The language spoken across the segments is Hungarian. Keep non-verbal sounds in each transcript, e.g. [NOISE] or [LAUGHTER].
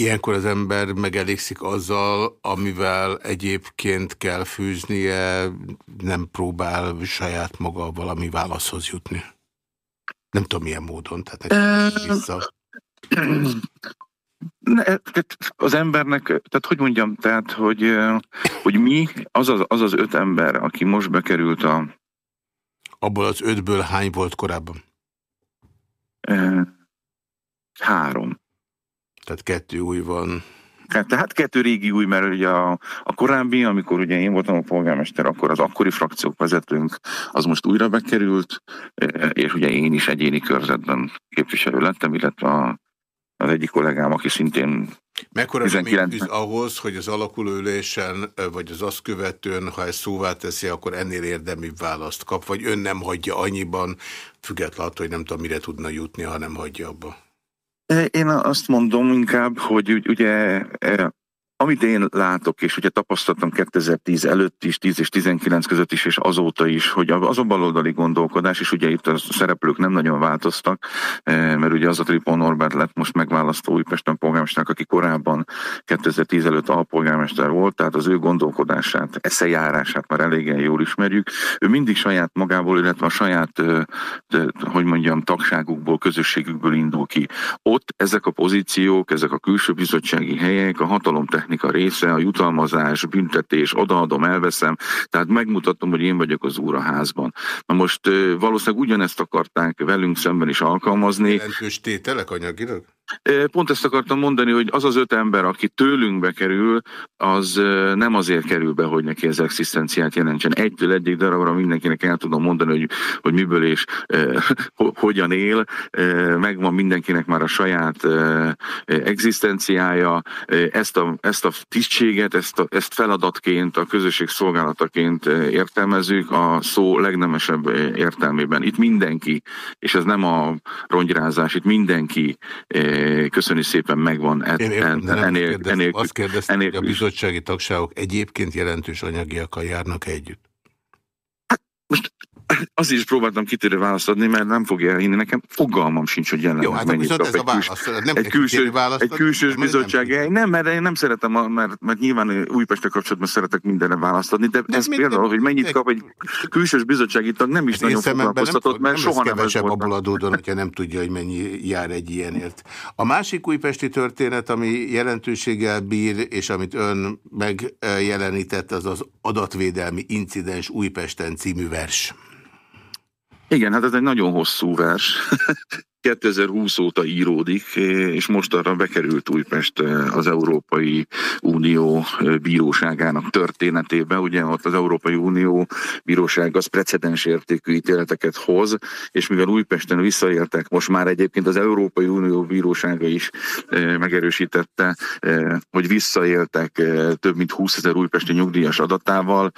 Ilyenkor az ember megelégszik azzal, amivel egyébként kell fűznie, nem próbál saját maga valami válaszhoz jutni. Nem tudom milyen módon, tehát nekem vissza. [CLEARS THROAT] Az embernek, tehát hogy mondjam, tehát hogy, hogy mi, az az, az az öt ember, aki most bekerült a... Abból az ötből hány volt korábban? Három. Tehát kettő új van. Hát, tehát kettő régi új, mert ugye a, a korábbi, amikor ugye én voltam a polgármester, akkor az akkori frakciók vezetőnk, az most újra bekerült, és ugye én is egyéni körzetben képviselő lettem, illetve a, az egyik kollégám, aki szintén Mekkora 19... ahhoz, hogy az alakulőülésen, vagy az azt követően, ha ezt szóvá teszi, akkor ennél érdemibb választ kap, vagy ön nem hagyja annyiban, függetlenül hogy nem tudom, mire tudna jutni, ha nem hagyja abba? Én azt mondom inkább, hogy ugye amit én látok, és ugye tapasztaltam 2010 előtt is, 10 és 19 között is, és azóta is, hogy az a baloldali gondolkodás, és ugye itt a szereplők nem nagyon változtak, eh, mert ugye az a Tripon Norbert lett most megválasztó Újpesten polgármesternek, aki korábban 2010 előtt alpolgármester volt, tehát az ő gondolkodását, eszejárását már eléggé jól ismerjük. Ő mindig saját magából, illetve a saját, eh, hogy mondjam, tagságukból, közösségükből indul ki. Ott ezek a pozíciók, ezek a külső bizottsági helyek, a hatalom technika része, a jutalmazás, büntetés, odaadom, elveszem, tehát megmutatom, hogy én vagyok az úr a házban. Na most valószínűleg ugyanezt akarták velünk szemben is alkalmazni. Jelentős tételek anyagilag? Pont ezt akartam mondani, hogy az az öt ember, aki tőlünk bekerül, az nem azért kerül be, hogy neki ez egzisztenciát jelentsen. Egytől egyik darabra mindenkinek el tudom mondani, hogy, hogy miből és eh, hogyan él. Eh, megvan mindenkinek már a saját eh, egzisztenciája. Ezt a, ezt a tisztséget, ezt, a, ezt feladatként, a közösség szolgálataként értelmezzük a szó legnemesebb értelmében. Itt mindenki, és ez nem a rongyrázás, itt mindenki köszöni szépen megvan. Et, Én értem, en, ennél, azt kérdeztem, ennél, hogy a bizottsági tagságok egyébként jelentős anyagiakkal járnak -e együtt? Hát, most azt is próbáltam kitérő választ adni, mert nem fogja elhinni nekem, fogalmam sincs, hogy jelenleg Jó, hát mennyit kap egy, válasz, nem egy, külső, egy külsős bizottság. Nem, nem, mert én nem szeretem, mert, mert nyilván Újpestre kapcsolatban szeretek mindenre választ adni, de, de ez például, hogy mennyit kap egy külsős bizottsági tag, nem is ez nagyon foglalkoztatott, mert nem soha nem kevesebb abból adódóan, hogyha nem tudja, hogy mennyi jár egy ilyenért. A másik újpesti történet, ami jelentőséggel bír, és amit ön megjelenített, az az adatvédelmi incidens Újpesten című vers. Igen, hát ez egy nagyon hosszú vers. [LAUGHS] 2020 óta íródik, és most arra bekerült Újpest az Európai Unió bíróságának történetébe. Ugye ott az Európai Unió bíróság az precedens értékű ítéleteket hoz, és mivel Újpesten visszaéltek, most már egyébként az Európai Unió bírósága is megerősítette, hogy visszaéltek több mint 20 ezer újpesti nyugdíjas adatával,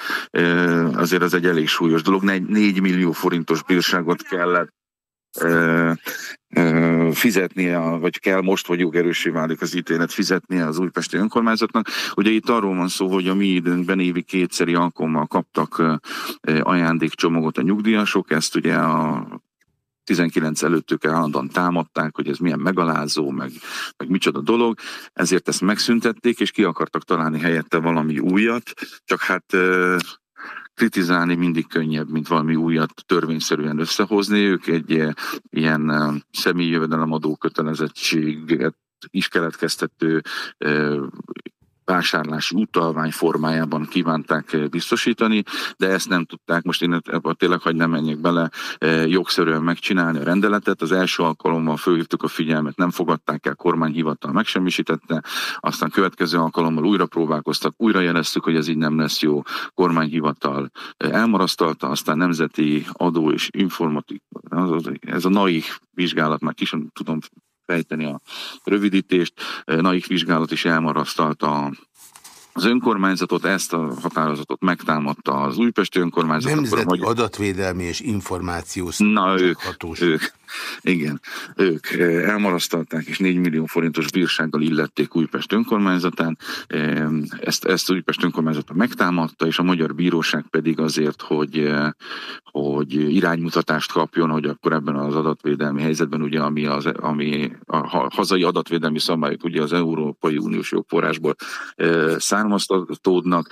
azért az egy elég súlyos dolog. 4 millió forintos bírságot kellett fizetnie, vagy kell most, vagy jogerősé válik az ítélet fizetnie az újpesti önkormányzatnak. Ugye itt arról van szó, hogy a mi időnkben évi kétszeri alkalommal kaptak ajándékcsomagot a nyugdíjasok, ezt ugye a 19 előttük állandóan támadták, hogy ez milyen megalázó, meg, meg micsoda dolog, ezért ezt megszüntették, és ki akartak találni helyette valami újat, csak hát kritizálni mindig könnyebb, mint valami újat törvényszerűen összehozni. Ők egy ilyen személyi jövedelemadó kötelezettséget is keletkeztető vásárlási utalvány formájában kívánták eh, biztosítani, de ezt nem tudták, most én tényleg hagy nem menjek bele, eh, jogszerűen megcsinálni a rendeletet. Az első alkalommal fölhívtuk a figyelmet, nem fogadták el, kormányhivatal megsemmisítette, aztán következő alkalommal újra próbálkoztak, újra jeleztük, hogy ez így nem lesz jó, kormányhivatal eh, elmarasztalta, aztán nemzeti adó és informatik, ez a NAI vizsgálat, már kis tudom fejteni a rövidítést. Naik vizsgálat is elmarasztalta a az önkormányzatot, ezt a határozatot megtámadta az újpesti önkormányzat. Nemzeti magyar... adatvédelmi és információs Na, ők, ők, igen, ők elmarasztalták, és 4 millió forintos bírsággal illették Újpest önkormányzatán. Ezt, ezt Újpest önkormányzata megtámadta, és a magyar bíróság pedig azért, hogy, hogy iránymutatást kapjon, hogy akkor ebben az adatvédelmi helyzetben, ugye, ami, az, ami a hazai adatvédelmi szabályok ugye az Európai Uniós jogforrásból származtatódnak,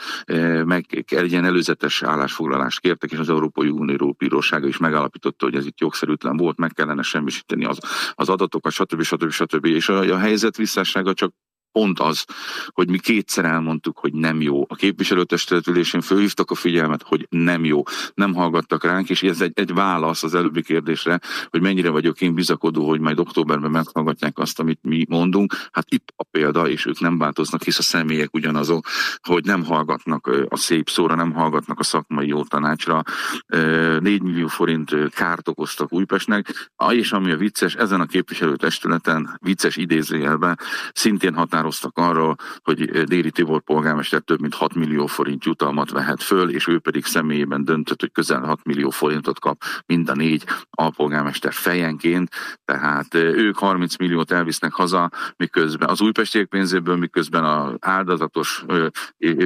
meg egy ilyen előzetes állásfoglalást kértek, és az Európai Unió bírósága is megállapította, hogy ez itt jogszerűtlen volt, meg kellene semmisíteni az, az adatokat, stb. stb. stb. És a, a helyzet visszássága csak pont az, hogy mi kétszer elmondtuk, hogy nem jó. A képviselőtestületülésén fölhívtak a figyelmet, hogy nem jó. Nem hallgattak ránk, és ez egy, egy válasz az előbbi kérdésre, hogy mennyire vagyok én bizakodó, hogy majd októberben meghallgatják azt, amit mi mondunk. Hát itt a példa, és ők nem változnak, hisz a személyek ugyanazok, hogy nem hallgatnak a szép szóra, nem hallgatnak a szakmai jó tanácsra. 4 millió forint kárt okoztak Újpestnek, és ami a vicces, ezen a képviselőtestületen, vicces idézőjelben, szintén határ határoztak arról, hogy Déri Tibor polgármester több mint 6 millió forint jutalmat vehet föl, és ő pedig személyében döntött, hogy közel 6 millió forintot kap mind a négy alpolgármester fejenként, tehát ők 30 milliót elvisznek haza, miközben az újpestiek pénzéből, miközben az áldozatos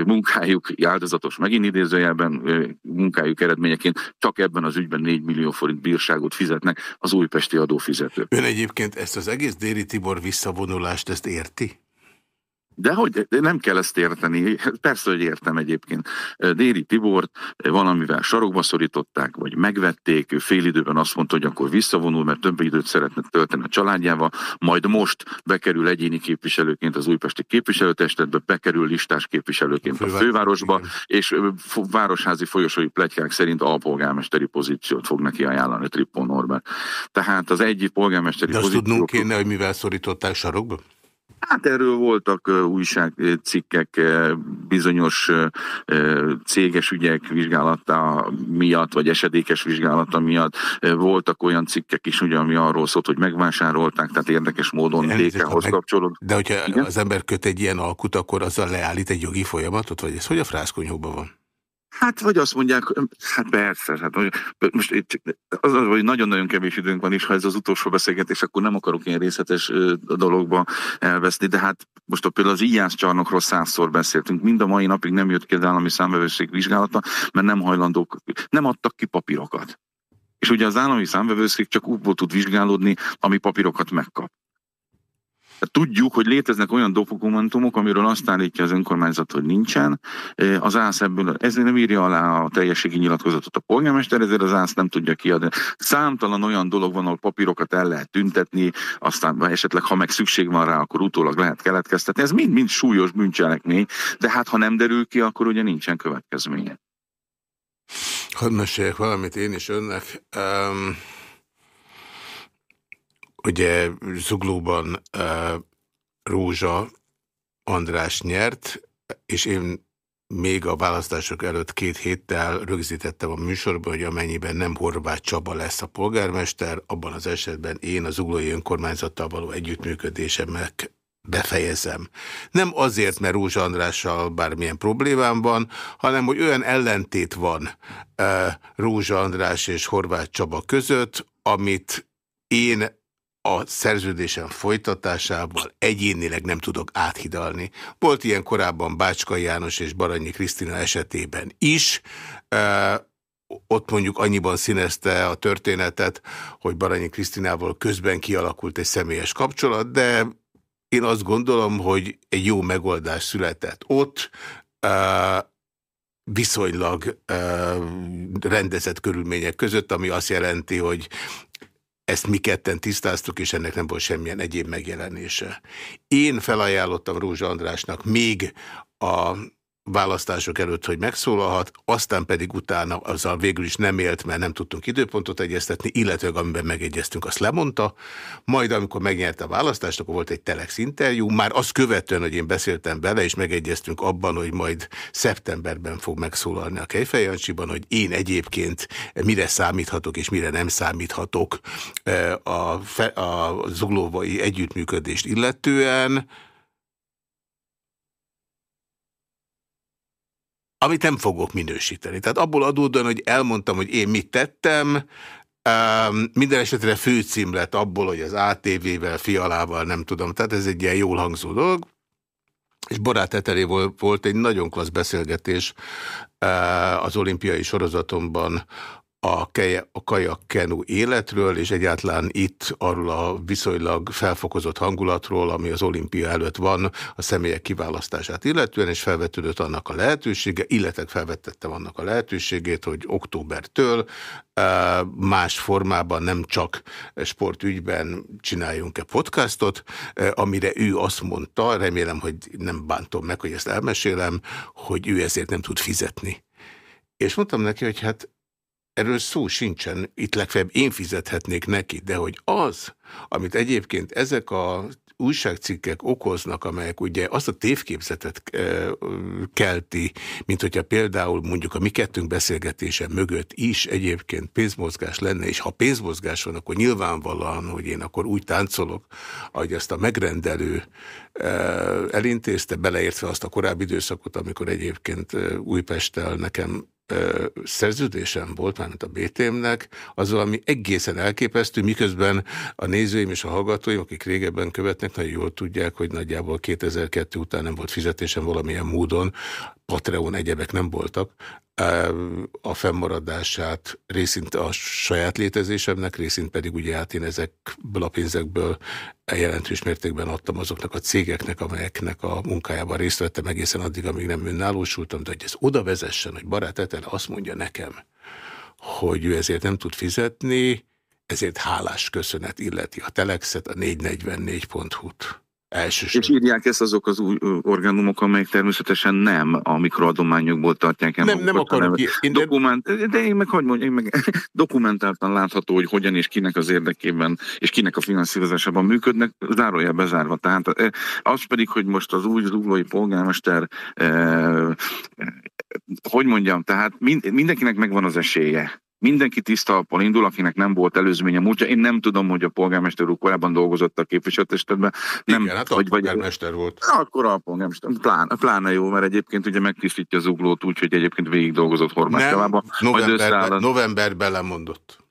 munkájuk, áldozatos megint idézőjelben munkájuk eredményeként csak ebben az ügyben 4 millió forint bírságot fizetnek az újpesti adófizetők. Ön egyébként ezt az egész Déri Tibor visszavonulást, ezt érti? De hogy nem kell ezt érteni, persze, hogy értem egyébként. Déri Tibort valamivel sarokba szorították, vagy megvették, ő fél időben azt mondta, hogy akkor visszavonul, mert több időt szeretne tölteni a családjával, majd most bekerül egyéni képviselőként az újpesti képviselőtestetbe, bekerül listás képviselőként a, a fővárosba, és városházi folyosói plegykák szerint alpolgármesteri pozíciót fog neki ajánlani Trippon Norbert. Tehát az egyik polgármesteri De azt pozíciót... tudnunk kéne, hogy mivel szorították sarokba? Hát erről voltak újságcikkek bizonyos céges ügyek vizsgálata miatt, vagy esedékes vizsgálata miatt. Voltak olyan cikkek is, ugye, ami arról szólt, hogy megvásárolták, tehát érdekes módon DK-hoz kapcsolódott. De hogyha Igen? az ember köt egy ilyen alkut, akkor azzal leállít egy jogi folyamatot, vagy ez hogy a frászkonyhóban van? Hát, vagy azt mondják, hát persze, hát most itt, az, hogy nagyon-nagyon kevés időnk van is, ha ez az utolsó beszélgetés, akkor nem akarok ilyen részletes dologba elveszni, de hát most a például az íjász csarnokról százszor beszéltünk, mind a mai napig nem jött ki az állami számvevőszék vizsgálata, mert nem hajlandók, nem adtak ki papírokat. És ugye az állami számvevőszék csak úgy tud vizsgálódni, ami papírokat megkap. Tudjuk, hogy léteznek olyan dokumentumok, amiről azt állítja az önkormányzat, hogy nincsen. Az ÁSZ ebből, ez nem írja alá a teljességi nyilatkozatot a polgármester, ezért az ÁSZ nem tudja kiadni. Számtalan olyan dolog van, ahol papírokat el lehet tüntetni, aztán esetleg, ha meg szükség van rá, akkor utólag lehet keletkeztetni. Ez mind-mind súlyos bűncselekmény, de hát ha nem derül ki, akkor ugye nincsen következménye. Hadd meséljek valamit én is önnek. Um... Ugye Zuglóban uh, Rózsa András nyert, és én még a választások előtt két héttel rögzítettem a műsorban, hogy amennyiben nem Horváth Csaba lesz a polgármester, abban az esetben én az uglói önkormányzattal való együttműködésemek befejezem. Nem azért, mert Rózsa Andrással bármilyen problémám van, hanem hogy olyan ellentét van uh, Rózsa András és Horváth Csaba között, amit én a szerződésem folytatásával egyénileg nem tudok áthidalni. Volt ilyen korábban Bácska János és Baranyi Krisztina esetében is, ott mondjuk annyiban színezte a történetet, hogy Baranyi Krisztinával közben kialakult egy személyes kapcsolat, de én azt gondolom, hogy egy jó megoldás született ott, viszonylag rendezett körülmények között, ami azt jelenti, hogy ezt mi ketten tisztáztuk, és ennek nem volt semmilyen egyéb megjelenése. Én felajánlottam Rózsa Andrásnak még a választások előtt, hogy megszólalhat, aztán pedig utána azzal végül is nem élt, mert nem tudtunk időpontot egyeztetni, illetve amiben megegyeztünk, azt lemondta. Majd amikor megnyerte a választást, akkor volt egy telex interjú, már azt követően, hogy én beszéltem bele, és megegyeztünk abban, hogy majd szeptemberben fog megszólalni a Kejfejancsiban, hogy én egyébként mire számíthatok és mire nem számíthatok eh, a, a zuglóvai együttműködést illetően, amit nem fogok minősíteni. Tehát abból adódóan, hogy elmondtam, hogy én mit tettem, Um, minden esetre főcím lett abból, hogy az ATV-vel, fialával, nem tudom, tehát ez egy ilyen jól hangzó dolog. És Barát Eteré volt, egy nagyon klassz beszélgetés az olimpiai sorozatomban a, a kajak-kenu életről, és egyáltalán itt arról a viszonylag felfokozott hangulatról, ami az olimpia előtt van, a személyek kiválasztását illetően, és felvetődött annak a lehetősége, illetve felvettettem annak a lehetőségét, hogy októbertől más formában, nem csak sportügyben csináljunk-e podcastot, amire ő azt mondta, remélem, hogy nem bántom meg, hogy ezt elmesélem, hogy ő ezért nem tud fizetni. És mondtam neki, hogy hát Erről szó sincsen, itt legfeljebb én fizethetnék neki, de hogy az, amit egyébként ezek a újságcikkek okoznak, amelyek ugye azt a tévképzetet kelti, mint hogyha például mondjuk a mi kettőnk beszélgetése mögött is egyébként pénzmozgás lenne, és ha pénzmozgás van, akkor nyilvánvalóan, hogy én akkor úgy táncolok, ahogy ezt a megrendelő elintézte, beleértve azt a korábbi időszakot, amikor egyébként Újpesttel nekem szerződésem volt, mármint a BTM-nek, az valami egészen elképesztő, miközben a nézőim és a hallgatóim, akik régebben követnek, nagyon jól tudják, hogy nagyjából 2002 után nem volt fizetésem valamilyen módon, Patreon egyebek nem voltak, a fennmaradását részint a saját létezésemnek, részint pedig ugye hát én ezekből a pénzekből jelentős mértékben adtam azoknak a cégeknek, amelyeknek a munkájában részt vettem egészen addig, amíg nem önállósultam, de hogy ez oda vezessen, hogy barát Etel azt mondja nekem, hogy ő ezért nem tud fizetni, ezért hálás köszönet illeti a Telexet, a 444.hu-t. Elsősorban. És írják ezt azok az új orgánumok, amelyek természetesen nem a mikroadományokból tartják el. Nem, nem akarok én dokument, de én meg hogy mondjam, én meg [LAUGHS] dokumentáltan látható, hogy hogyan és kinek az érdekében, és kinek a finanszírozásában működnek, zárójel bezárva. Tehát az pedig, hogy most az új zuglói polgármester eh, hogy mondjam, tehát mind, mindenkinek megvan az esélye mindenki tiszta alapon indul, akinek nem volt előzménye múltja. Én nem tudom, hogy a polgármester úr korábban dolgozott a képviselőtestületben. Nem, Igen, hát vagy, polgármester volt. Akkor a polgármester. Pláne, pláne jó, mert egyébként ugye megtisztítja az uglót úgy, hogy egyébként végig dolgozott Hormászkavában. Novemberben, novemberben lemondott.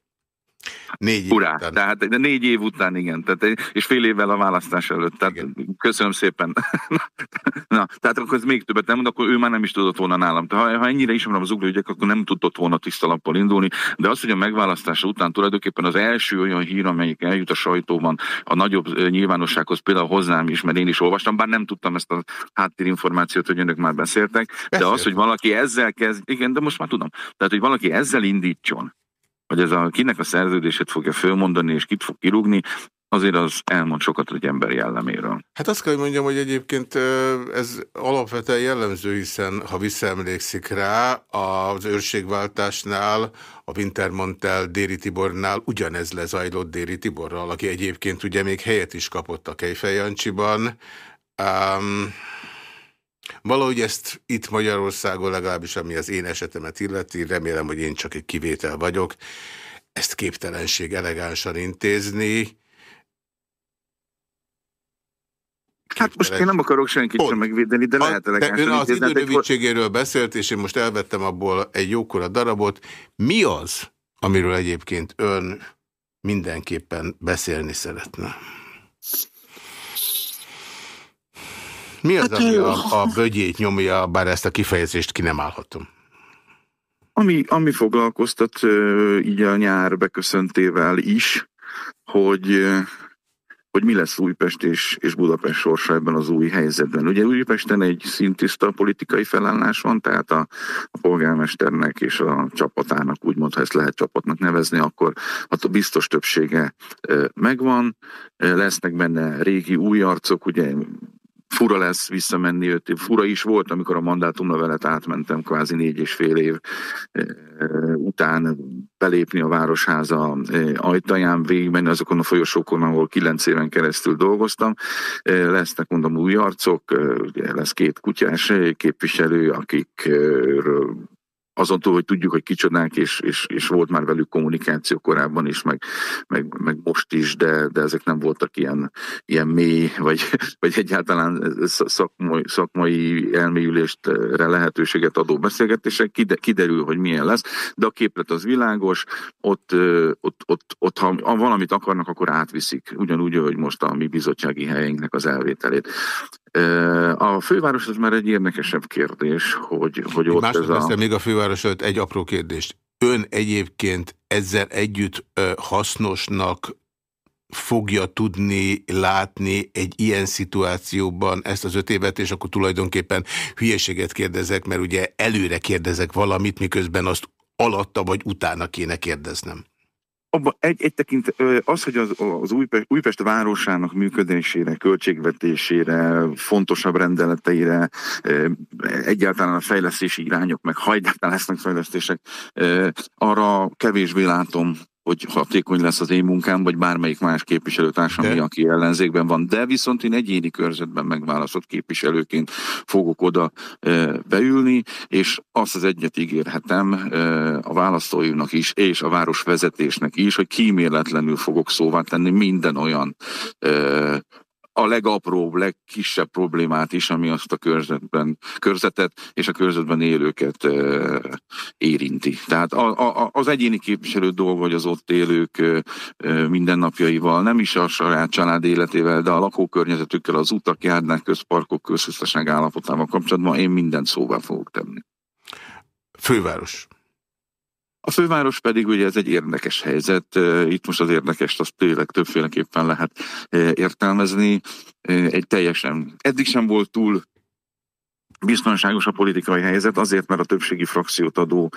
Négy év Urá, után. Tehát négy év után, igen. Tehát, és fél évvel a választás előtt. Tehát igen. köszönöm szépen. [LAUGHS] Na, tehát akkor ez még többet nem mond, akkor ő már nem is tudott volna nálam. Ha, ha ennyire ismerem az uglóügyek, akkor nem tudott volna tisztalappal indulni. De az, hogy a megválasztása után tulajdonképpen az első olyan hír, amelyik eljut a sajtóban a nagyobb nyilvánossághoz, például hozzám is, mert én is olvastam, bár nem tudtam ezt a háttérinformációt, hogy önök már beszéltek, de az, hogy valaki ezzel kezd, igen, de most már tudom. Tehát, hogy valaki ezzel indítson, hogy ez a, kinek a szerződését fogja fölmondani, és kit fog kirúgni, azért az elmond sokat egy ember jelleméről. Hát azt kell, hogy mondjam, hogy egyébként ez alapvetően jellemző, hiszen ha visszaemlékszik rá, az őrségváltásnál, a Wintermantel Déri Tibornál ugyanez lezajlott Déri Tiborral, aki egyébként ugye még helyet is kapott a Kejfej Jancsiban. Um, Valahogy ezt itt Magyarországon legalábbis, ami az én esetemet illeti, remélem, hogy én csak egy kivétel vagyok, ezt képtelenség elegánsan intézni. Hát most én nem akarok senkit sem megvédeni, de lehet elegánsan Ön az idő rövidségéről beszélt, és én most elvettem abból egy jókora darabot. Mi az, amiről egyébként ön mindenképpen beszélni szeretne? Mi az, hát, ami a, a bögyét nyomja, bár ezt a kifejezést ki nem állhatom? Ami, ami foglalkoztat így a nyár beköszöntével is, hogy hogy mi lesz Újpest és, és Budapest sorsa ebben az új helyzetben. Ugye Újpesten egy szintiszta politikai felállás van, tehát a, a polgármesternek és a csapatának, úgymond, ha ezt lehet csapatnak nevezni, akkor a biztos többsége megvan, lesznek benne régi új arcok, ugye fura lesz visszamenni öt év. Fura is volt, amikor a mandátumlevelet átmentem kvázi négy és fél év után belépni a Városháza ajtaján, végigmenni azokon a folyosókon, ahol kilenc éven keresztül dolgoztam. Lesznek mondom új arcok, lesz két kutyás képviselő, akikről azon túl, hogy tudjuk, hogy kicsodák, és, és, és volt már velük kommunikáció korábban is, meg, meg, meg most is, de, de ezek nem voltak ilyen, ilyen mély, vagy, vagy egyáltalán szakmai, szakmai elmélyüléstre lehetőséget adó beszélgetések. Kiderül, hogy milyen lesz, de a képlet az világos, ott, ott, ott, ott ha valamit akarnak, akkor átviszik, ugyanúgy, hogy most a mi bizottsági helyeinknek az elvételét. A főváros az már egy érdekesebb kérdés, hogy, hogy ott ez a... még a főváros előtt egy apró kérdést. Ön egyébként ezzel együtt hasznosnak fogja tudni látni egy ilyen szituációban ezt az öt évet, és akkor tulajdonképpen hülyeséget kérdezek, mert ugye előre kérdezek valamit, miközben azt alatta vagy utána kéne kérdeznem abba egy, egy tekint, az, hogy az, az Újpest, Újpest városának működésére, költségvetésére, fontosabb rendeleteire, egyáltalán a fejlesztési irányok, meg ha egyáltalán lesznek fejlesztések, arra kevésbé látom hogy hatékony lesz az én munkám, vagy bármelyik más képviselőtársam, de... aki ellenzékben van. De viszont én egyéni körzetben megválasztott képviselőként fogok oda e, beülni, és azt az egyet ígérhetem e, a választóimnak is, és a városvezetésnek is, hogy kíméletlenül fogok szóvá tenni minden olyan e, a legapróbb, legkisebb problémát is, ami azt a körzetben, körzetet és a körzetben élőket e, érinti. Tehát a, a, az egyéni képviselő dolga, hogy az ott élők e, mindennapjaival, nem is a saját család életével, de a lakókörnyezetükkel, az utak, járdák, közparkok, közösszeség állapotával kapcsolatban én mindent szóvá fogok tenni. Főváros. A főváros pedig ugye ez egy érdekes helyzet, itt most az érdekest azt tényleg többféleképpen lehet értelmezni. Egy teljesen, eddig sem volt túl biztonságos a politikai helyzet, azért, mert a többségi frakciót adó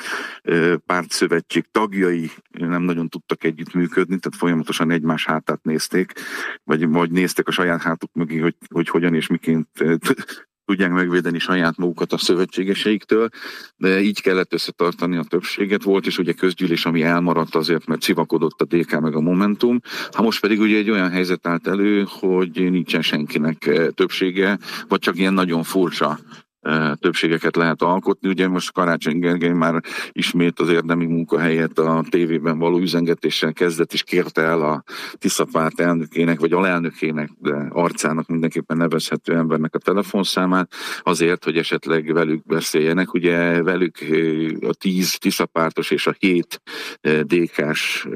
pártszövetség tagjai nem nagyon tudtak együttműködni, tehát folyamatosan egymás hátát nézték, vagy, vagy néztek a saját hátuk mögé, hogy, hogy hogyan és miként tudják megvédeni saját magukat a szövetségeseiktől, de így kellett összetartani a többséget. Volt is ugye közgyűlés, ami elmaradt azért, mert civakodott a DK meg a Momentum. Ha most pedig ugye egy olyan helyzet állt elő, hogy nincsen senkinek eh, többsége, vagy csak ilyen nagyon furcsa többségeket lehet alkotni. Ugye most Karácsony Gergely már ismét az érdemi munkahelyet a tévében való üzengetéssel kezdett, és kérte el a Tiszapárt elnökének, vagy alelnökének, de arcának mindenképpen nevezhető embernek a telefonszámát, azért, hogy esetleg velük beszéljenek. Ugye velük a tíz Tiszapártos és a hét DK-s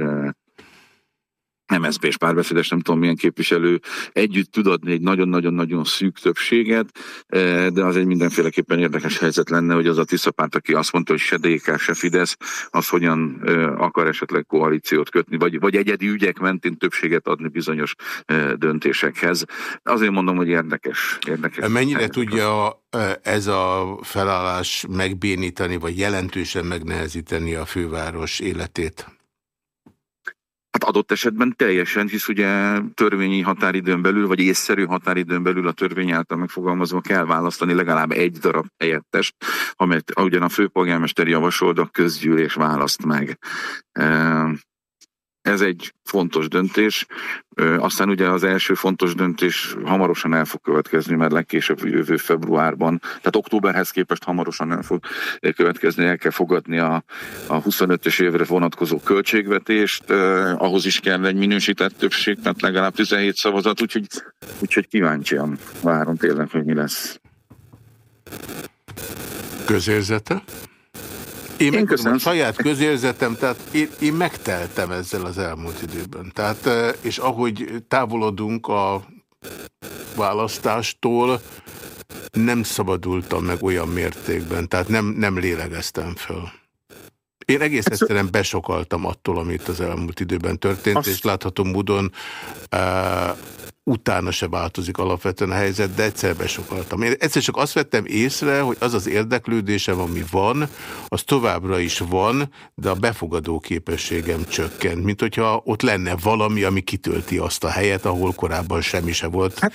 MSZP és párbeszédes, nem tudom milyen képviselő együtt tud adni egy nagyon-nagyon-nagyon szűk többséget, eh, de az egy mindenféleképpen érdekes helyzet lenne, hogy az a Tiszapárt, aki azt mondta, hogy se DK, se Fidesz, az hogyan eh, akar esetleg koalíciót kötni, vagy, vagy egyedi ügyek mentén többséget adni bizonyos eh, döntésekhez. Azért mondom, hogy érdekes. érdekes Mennyire helyzet. tudja ez a felállás megbénítani, vagy jelentősen megnehezíteni a főváros életét? Hát adott esetben teljesen, hisz ugye törvényi határidőn belül, vagy észszerű határidőn belül a törvény által megfogalmazva kell választani legalább egy darab helyettest, amit ugyan a főpolgármester javasol, de a közgyűlés választ meg. Ez egy fontos döntés. Aztán ugye az első fontos döntés hamarosan el fog következni, mert legkésőbb jövő februárban, tehát októberhez képest hamarosan el fog következni, el kell fogadni a, a 25-ös évre vonatkozó költségvetést, ahhoz is kell egy minősített többség, tehát legalább 17 szavazat, úgyhogy, úgyhogy kíváncsian várom tényleg, hogy mi lesz. Közérzete? Én, én köszönöm. A saját közérzetem, tehát én, én megteltem ezzel az elmúlt időben. Tehát, és ahogy távolodunk a választástól, nem szabadultam meg olyan mértékben, tehát nem, nem lélegeztem föl. Én egész egyszerűen besokaltam attól, amit az elmúlt időben történt, Azt... és látható módon uh, utána se változik alapvetően a helyzet, de egyszer besokaltam. Én egyszer csak azt vettem észre, hogy az az érdeklődésem, ami van, az továbbra is van, de a befogadó képességem csökkent, mint hogyha ott lenne valami, ami kitölti azt a helyet, ahol korábban semmi se volt, hát,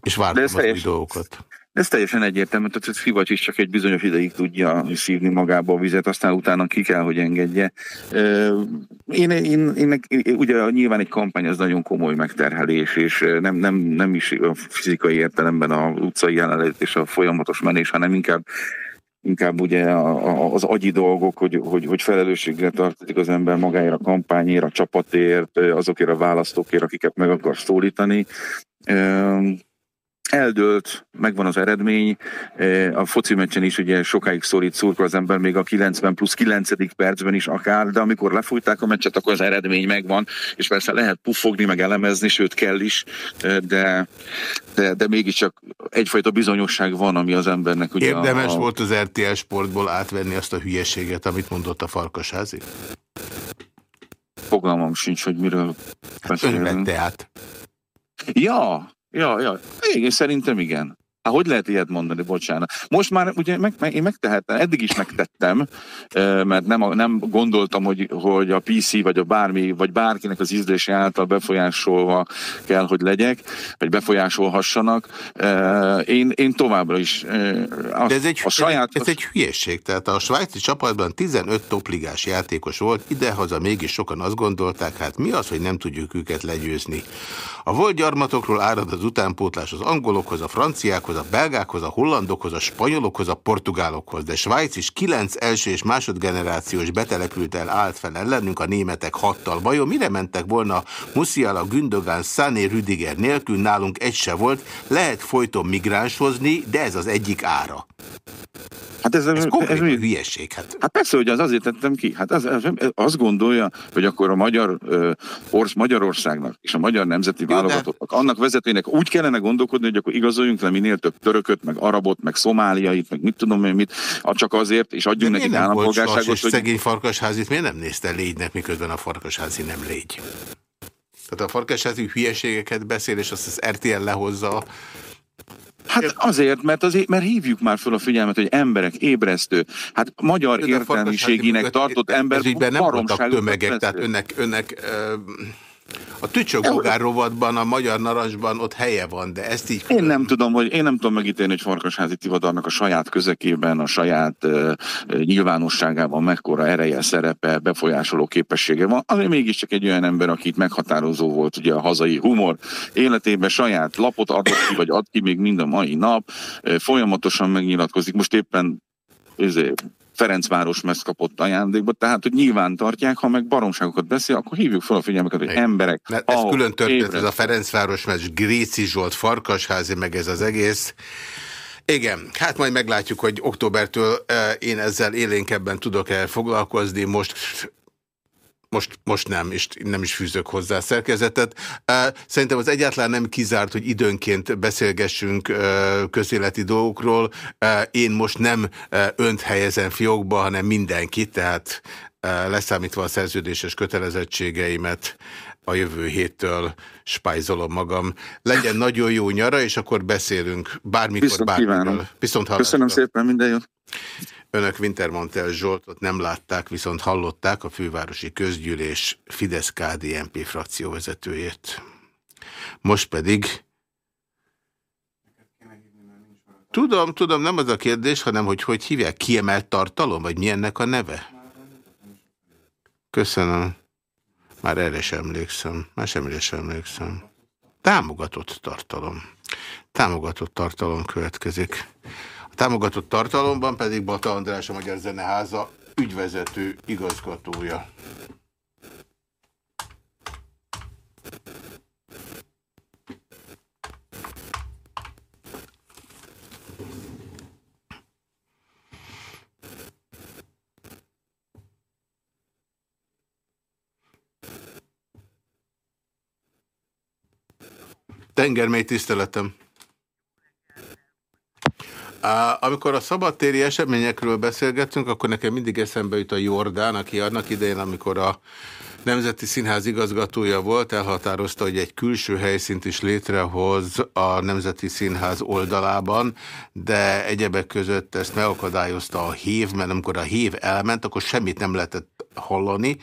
és vártam az új dolgokat. Ez teljesen egyértelmű, tehát hogy Fivacs is csak egy bizonyos ideig tudja szívni magába a vizet, aztán utána ki kell, hogy engedje. Én, én, én, én ugye nyilván egy kampány az nagyon komoly megterhelés, és nem, nem, nem is a fizikai értelemben a utcai jelenlét és a folyamatos menés, hanem inkább inkább ugye az agyi dolgok, hogy, hogy, hogy felelősséggel tartozik az ember magáért, a kampányért, a csapatért, azokért a választókért, akiket meg akar szólítani eldőlt, megvan az eredmény. A foci meccsen is ugye sokáig szorít szurkol az ember, még a 90 plusz 9. percben is akár, de amikor lefújták a meccset, akkor az eredmény megvan, és persze lehet puffogni, meg elemezni, sőt kell is, de, de, de mégiscsak egyfajta bizonyosság van, ami az embernek ugye Érdemes a, volt az RTL sportból átvenni azt a hülyeséget, amit mondott a Farkasházi? Fogalmam sincs, hogy miről beszélünk. Ön át. Ja, Ja, ja. Igen, szerintem igen. Hát hogy lehet ilyet mondani, bocsánat. Most már ugye meg, meg, én megtehettem, eddig is megtettem, mert nem, nem gondoltam, hogy, hogy a PC vagy a bármi, vagy bárkinek az ízlése által befolyásolva kell, hogy legyek, vagy befolyásolhassanak. Én, én továbbra is a, De ez egy, a saját... Ez egy hülyeség, tehát a svájci csapatban 15 topligás játékos volt, idehaza mégis sokan azt gondolták, hát mi az, hogy nem tudjuk őket legyőzni. A volt gyarmatokról árad az utánpótlás az angolokhoz, a franciákhoz, a belgákhoz, a hollandokhoz, a spanyolokhoz, a portugálokhoz, de Svájc is kilenc első és másodgenerációs betelepültel állt fel ellenünk a németek hattal. Vajon mire mentek volna Musiala, Gündogan, Sané, Rüdiger nélkül? Nálunk egy se volt. Lehet folyton migráns hozni, de ez az egyik ára. Hát ez, ez, ez, ez hülyeség. Hát. hát persze, hogy az azért tettem ki. Hát az, az, azt gondolja, hogy akkor a magyar orsz, Magyarországnak és a magyar nemzeti válogatottnak, annak vezetőnek úgy kellene gondolkodni, hogy akkor igazoljunk le minél több törököt, meg arabot, meg szomáliait, meg mit tudom én mit, csak azért, és adjunk nekik állampolgárságot. Hogy... szegény farkasházit miért nem nézte légynek, miközben a farkasházi nem légy? Tehát a farkasházi hülyeségeket beszél, és azt az RTL lehozza Hát azért, mert, azért, mert hívjuk már föl a figyelmet, hogy emberek, ébresztő, hát magyar értelmiségének tartott ember Ez nem voltak tömegek, tehát önnek, önnek uh, a Tücsök rovatban, a Magyar Narancsban ott helye van, de ezt így... Én nem tudom, hogy én nem tudom megítélni, hogy Farkasházi Tivadarnak a saját közekében, a saját uh, nyilvánosságában mekkora ereje, szerepe, befolyásoló képessége van. Azért mégiscsak egy olyan ember, akit meghatározó volt ugye a hazai humor életében, saját lapot adott ki, vagy ad ki még mind a mai nap, uh, folyamatosan megnyilatkozik. Most éppen ezért Ferencváros mesz kapott ajándékba, tehát hogy nyilván tartják, ha meg baromságokat beszél, akkor hívjuk fel a figyelmeket, hogy emberek. Mert ez külön történt, ez a Ferencváros meccs, Gréci Zsolt, Farkasházi, meg ez az egész. Igen, hát majd meglátjuk, hogy októbertől eh, én ezzel élénkebben tudok-e foglalkozni. Most most, most nem, és nem is fűzök hozzá szerkezetet. Szerintem az egyáltalán nem kizárt, hogy időnként beszélgessünk közéleti dolgokról. Én most nem önt helyezem fiókba, hanem mindenkit, tehát leszámítva a szerződéses kötelezettségeimet a jövő héttől spájzolom magam. Legyen nagyon jó nyara, és akkor beszélünk bármikor, Viszont bármikor. Viszont Köszönöm szépen, minden jót. Önök Wintermantel Zsoltot nem látták, viszont hallották a fővárosi közgyűlés Fidesz-KDNP frakcióvezetőjét. Most pedig... Tudom, tudom, nem az a kérdés, hanem hogy hogy hívják, kiemelt tartalom, vagy mi ennek a neve? Köszönöm. Már erre sem emlékszem. Már semmire sem emlékszem. Támogatott tartalom. Támogatott tartalom következik. Támogatott tartalomban pedig Bata András, a Magyar Zeneháza ügyvezető igazgatója. Tengermély tiszteletem. Amikor a szabadtéri eseményekről beszélgetünk, akkor nekem mindig eszembe jut a Jordán, aki annak idején, amikor a Nemzeti Színház igazgatója volt, elhatározta, hogy egy külső helyszínt is létrehoz a Nemzeti Színház oldalában, de egyebek között ezt megakadályozta a hív, mert amikor a hív elment, akkor semmit nem lehetett hallani,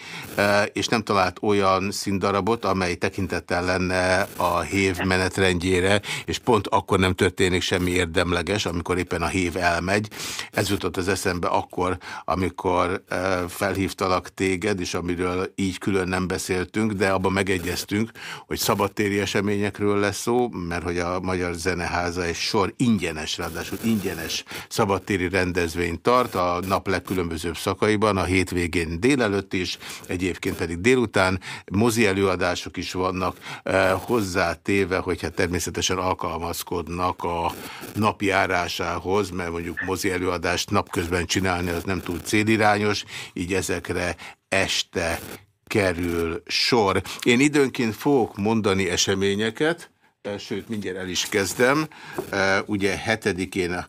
és nem talált olyan színdarabot, amely tekintettel lenne a hév menetrendjére, és pont akkor nem történik semmi érdemleges, amikor éppen a hév elmegy. Ez jutott az eszembe akkor, amikor felhívtalak téged, és amiről így külön nem beszéltünk, de abban megegyeztünk, hogy szabadtéri eseményekről lesz szó, mert hogy a Magyar Zeneháza egy sor ingyenes, ráadásul ingyenes szabadtéri rendezvényt tart a nap legkülönbözőbb szakaiban, a hétvégén délelőtt is, egyébként pedig délután mozi előadások is vannak eh, hozzátéve, hogyha természetesen alkalmazkodnak a napjárásához, mert mondjuk mozi előadást napközben csinálni az nem túl célirányos, így ezekre este kerül sor. Én időnként fogok mondani eseményeket, eh, sőt, mindjárt el is kezdem. Eh, ugye hetedikén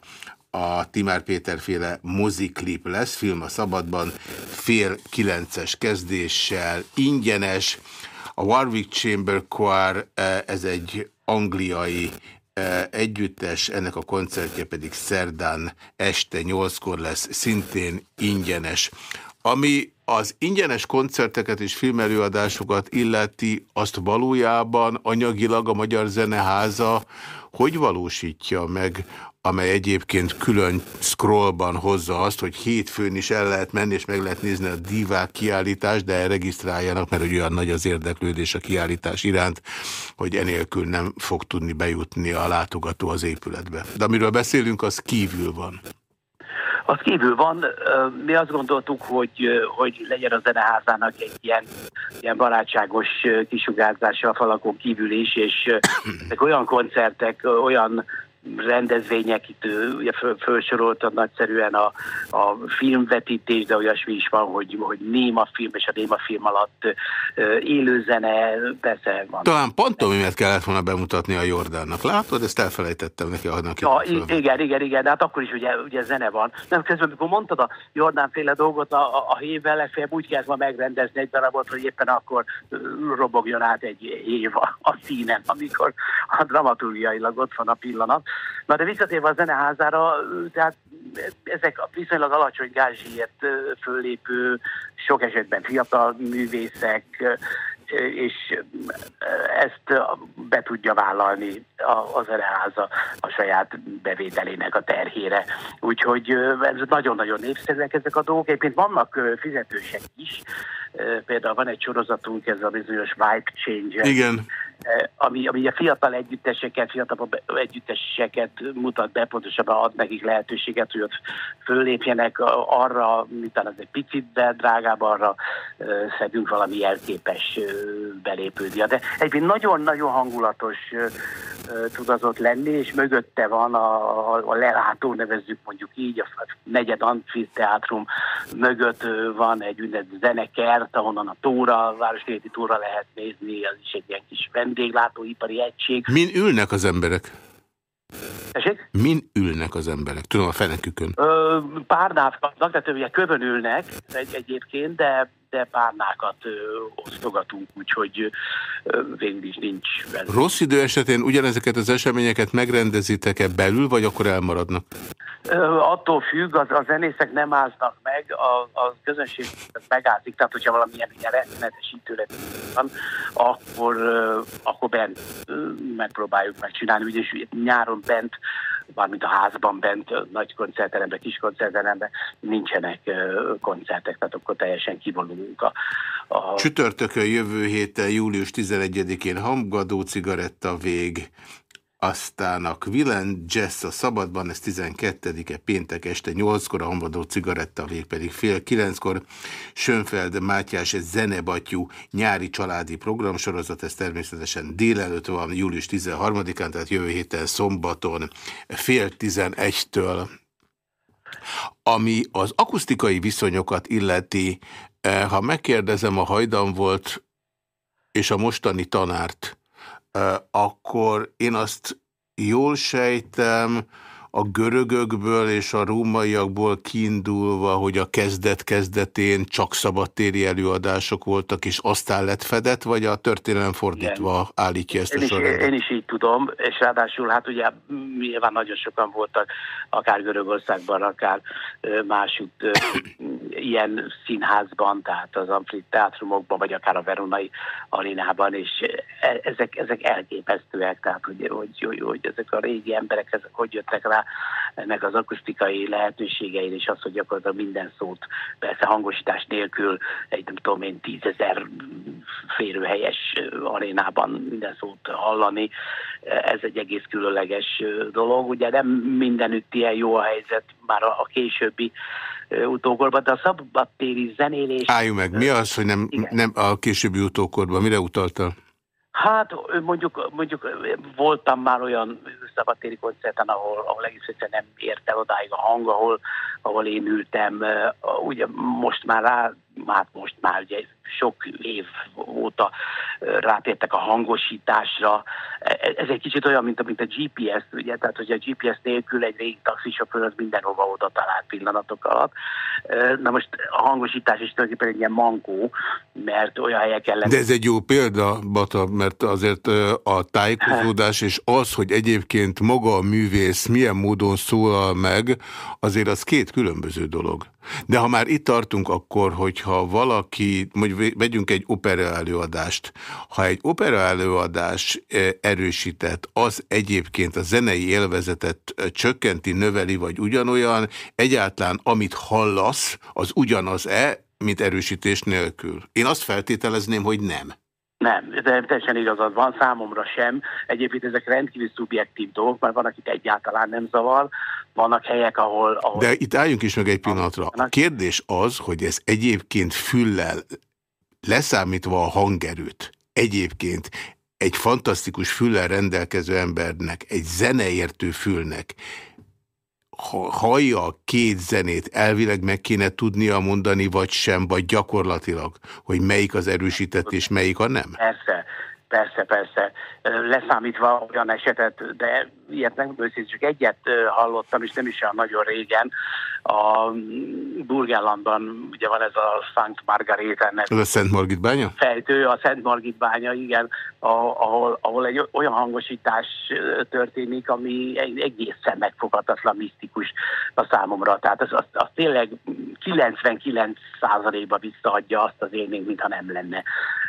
a Timár Péter féle moziklip lesz, film a szabadban, fél kilences kezdéssel, ingyenes. A Warwick Chamber Choir, eh, ez egy angliai együttes, ennek a koncertje pedig szerdán este nyolckor lesz, szintén ingyenes. Ami az ingyenes koncerteket és filmelőadásokat illeti, azt valójában anyagilag a Magyar Zeneháza hogy valósítja meg, amely egyébként külön scrollban hozza azt, hogy hétfőn is el lehet menni, és meg lehet nézni a divák kiállítást, de regisztráljanak, mert olyan nagy az érdeklődés a kiállítás iránt, hogy enélkül nem fog tudni bejutni a látogató az épületbe. De amiről beszélünk, az kívül van. Az kívül van, mi azt gondoltuk, hogy, hogy legyen a zeneházának egy ilyen, ilyen barátságos kisugárzása a falakon kívül is, és olyan koncertek, olyan rendezvények, itt ugye föl, felsoroltam nagyszerűen a, a filmvetítés, de olyasmi is van, hogy, hogy néma film, és a néma film alatt élőzene, persze van. Talán pantomimet kellett volna bemutatni a Jordánnak. Látod, ezt elfelejtettem neki annak. Ja, igen, igen, igen, de hát akkor is ugye, ugye zene van. Nem, közben, amikor mondtad a Jordán féle dolgot, a, a, a hévvel legfeljebb úgy kellett ma megrendezni egy darabot, hogy éppen akkor robogjon át egy év a, a színen, amikor a dramaturgiailag ott van a pillanat. Na de visszatérve a zeneházára, tehát ezek a viszonylag alacsony gázsiért föllépő, sok esetben fiatal művészek, és ezt be tudja vállalni a, a zeneháza a saját bevételének a terhére. Úgyhogy ez nagyon-nagyon népszerűek ezek a dolgok. Egyébként vannak fizetősek is, például van egy sorozatunk, ez a bizonyos Vibe Changer. Igen Eh, ami, ami a fiatal együtteseket, fiatal együtteseket mutat be, pontosabban ad nekik lehetőséget, hogy ott föllépjenek arra, miután az egy picit, de drágább arra eh, szedünk valami jelképes eh, belépődia. De egyébként nagyon-nagyon hangulatos tud az ott lenni, és mögötte van a, a, a lelátó, nevezzük mondjuk így, a negyed amfiteátrum mögött van egy ünnep zenekert, ahonnan a tóra, Városléti tóra lehet nézni, az is egy ilyen kis vendéglátóipari egység. Min ülnek az emberek? Esik? Min ülnek az emberek? Tudom, a fenekükön. Ö, párnákat, tehát ugye kövön ülnek egy, egyébként, de de párnákat osztogatunk, úgyhogy végül is nincs. Velük. Rossz idő esetén ugyanezeket az eseményeket megrendezitek-e belül, vagy akkor elmaradnak? Attól függ, az, a zenészek nem áznak meg, a, a közönség megázik, tehát hogyha valamilyen ilyen rettenetesítő van, akkor, akkor bent megpróbáljuk megcsinálni, úgyis nyáron bent mármint a házban bent, nagy koncertteremben, kis koncertteremben nincsenek koncertek, tehát akkor teljesen kivonulunk a, a... Csütörtökön jövő héten, július 11-én Hamgadó cigaretta vég, aztán a Quillen Jazz a Szabadban, ez 12-e péntek este 8-kor, a Honvadó cigaretta vég pedig fél 9-kor, Sönfeld Mátyás zenebatyú nyári családi programsorozat, ez természetesen délelőtt van, július 13-án, tehát jövő héten szombaton fél 11-től. Ami az akusztikai viszonyokat illeti, eh, ha megkérdezem a hajdan volt és a mostani tanárt, akkor én azt jól sejtem, a görögökből és a rómaiakból kiindulva, hogy a kezdet-kezdetén csak szabadtéri előadások voltak, és aztán lett fedett, vagy a történelem fordítva Igen. állítja ezt én a sorrendet? Én is így tudom, és ráadásul hát ugye nyilván nagyon sokan voltak, akár Görögországban, akár másút [COUGHS] ilyen színházban, tehát az amfiteátrumokban, vagy akár a Veronai arénában, és e, ezek, ezek elképesztőek, tehát hogy, hogy, hogy, hogy ezek a régi emberek, ezek hogy jöttek rá ennek az akusztikai lehetőségein, és az, hogy gyakorlatilag minden szót, persze hangosítás nélkül, egy nem tudom én, tízezer férőhelyes arénában minden szót hallani, ez egy egész különleges dolog. Ugye nem mindenütt ilyen jó a helyzet, már a, a későbbi utókorban, de a szabadtéri zenélés... Álljunk meg, mi az, hogy nem, nem a későbbi utókorban, mire utaltál? Hát mondjuk, mondjuk voltam már olyan szabadtéri koncerten, ahol, ahol egész egyszerűen nem ért el odáig a hang, ahol, ahol én ültem. Ugye most már rá, hát most már ugye sok év óta rátértek a hangosításra. E, ez egy kicsit olyan, mint, mint a GPS, ugye, tehát hogy a GPS nélkül egy régi taxisofőr az mindenhova oda talált pillanatok alatt. Na most a hangosítás is tulajdonképpen egy ilyen mankó, mert olyan helyek ellen... De ez egy jó példa, Bata, mert azért a tájékozódás és az, hogy egyébként maga a művész milyen módon szólal meg, azért az két különböző dolog. De ha már itt tartunk, akkor, hogyha valaki, hogy vegyünk egy opera előadást, ha egy opera előadás e, erősített, az egyébként a zenei élvezetet e, csökkenti, növeli, vagy ugyanolyan, egyáltalán amit hallasz, az ugyanaz-e, mint erősítés nélkül. Én azt feltételezném, hogy nem. Nem, de teljesen igazad van, számomra sem. Egyébként ezek rendkívül szubjektív dolgok, mert van, akit egyáltalán nem zavar, vannak helyek, ahol... ahol... De itt álljunk is meg egy pillanatra. A kérdés az, hogy ez egyébként füllel, leszámítva a hangerőt, egyébként egy fantasztikus füllel rendelkező embernek, egy zeneértő fülnek ha hallja a két zenét, elvileg meg kéne tudnia mondani, vagy sem, vagy gyakorlatilag, hogy melyik az erősített és melyik a nem? Persze, persze, persze. Leszámítva olyan esetet, de ilyet nem csak egyet hallottam, és nem is olyan nagyon régen, a Burgellandban ugye van ez a Szent Margarita Ez a Szent Margit bánya? Fejtő, a Szent Margit bánya, igen, ahol, ahol egy olyan hangosítás történik, ami egészen megfogadatlan misztikus a számomra. Tehát az, az, az tényleg 99%-ba visszaadja azt az élményt, mintha nem lenne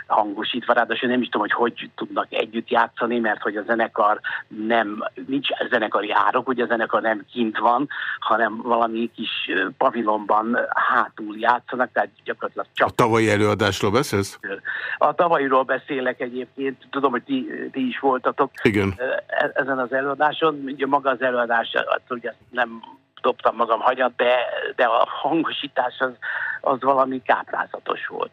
hangosítva. Ráadásul nem is tudom, hogy hogy tudnak együtt játszani, mert hogy a zenekar nem, nincs zenekari árok, ugye a zenekar nem kint van, hanem valami kis pavilonban hátul játszanak, tehát gyakorlatilag csak... A tavalyi előadásról beszélsz? A tavalyiról beszélek egyébként, tudom, hogy ti, ti is voltatok Igen. E, ezen az előadáson. Ugye maga az előadás, ugye nem dobtam magam hagyat, de, de a hangosítás az, az valami káprázatos volt.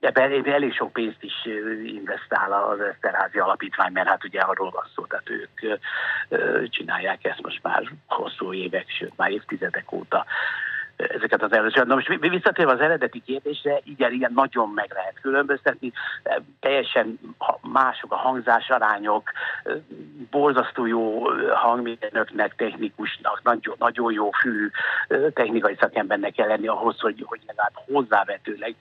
Ebben elég sok pénzt is investál az Eszterházi Alapítvány, mert hát ugye arról van szó, tehát ők csinálják ezt most már hosszú évek, sőt már évtizedek óta ezeket az előzőket. Na most visszatérve az eredeti kérdésre, igen, igen, nagyon meg lehet különböztetni, teljesen mások a hangzásarányok, borzasztó jó hangmérnöknek, technikusnak, nagyon, nagyon jó fű technikai szakembernek kell lenni ahhoz, hogy, hogy legalább hozzávetőleg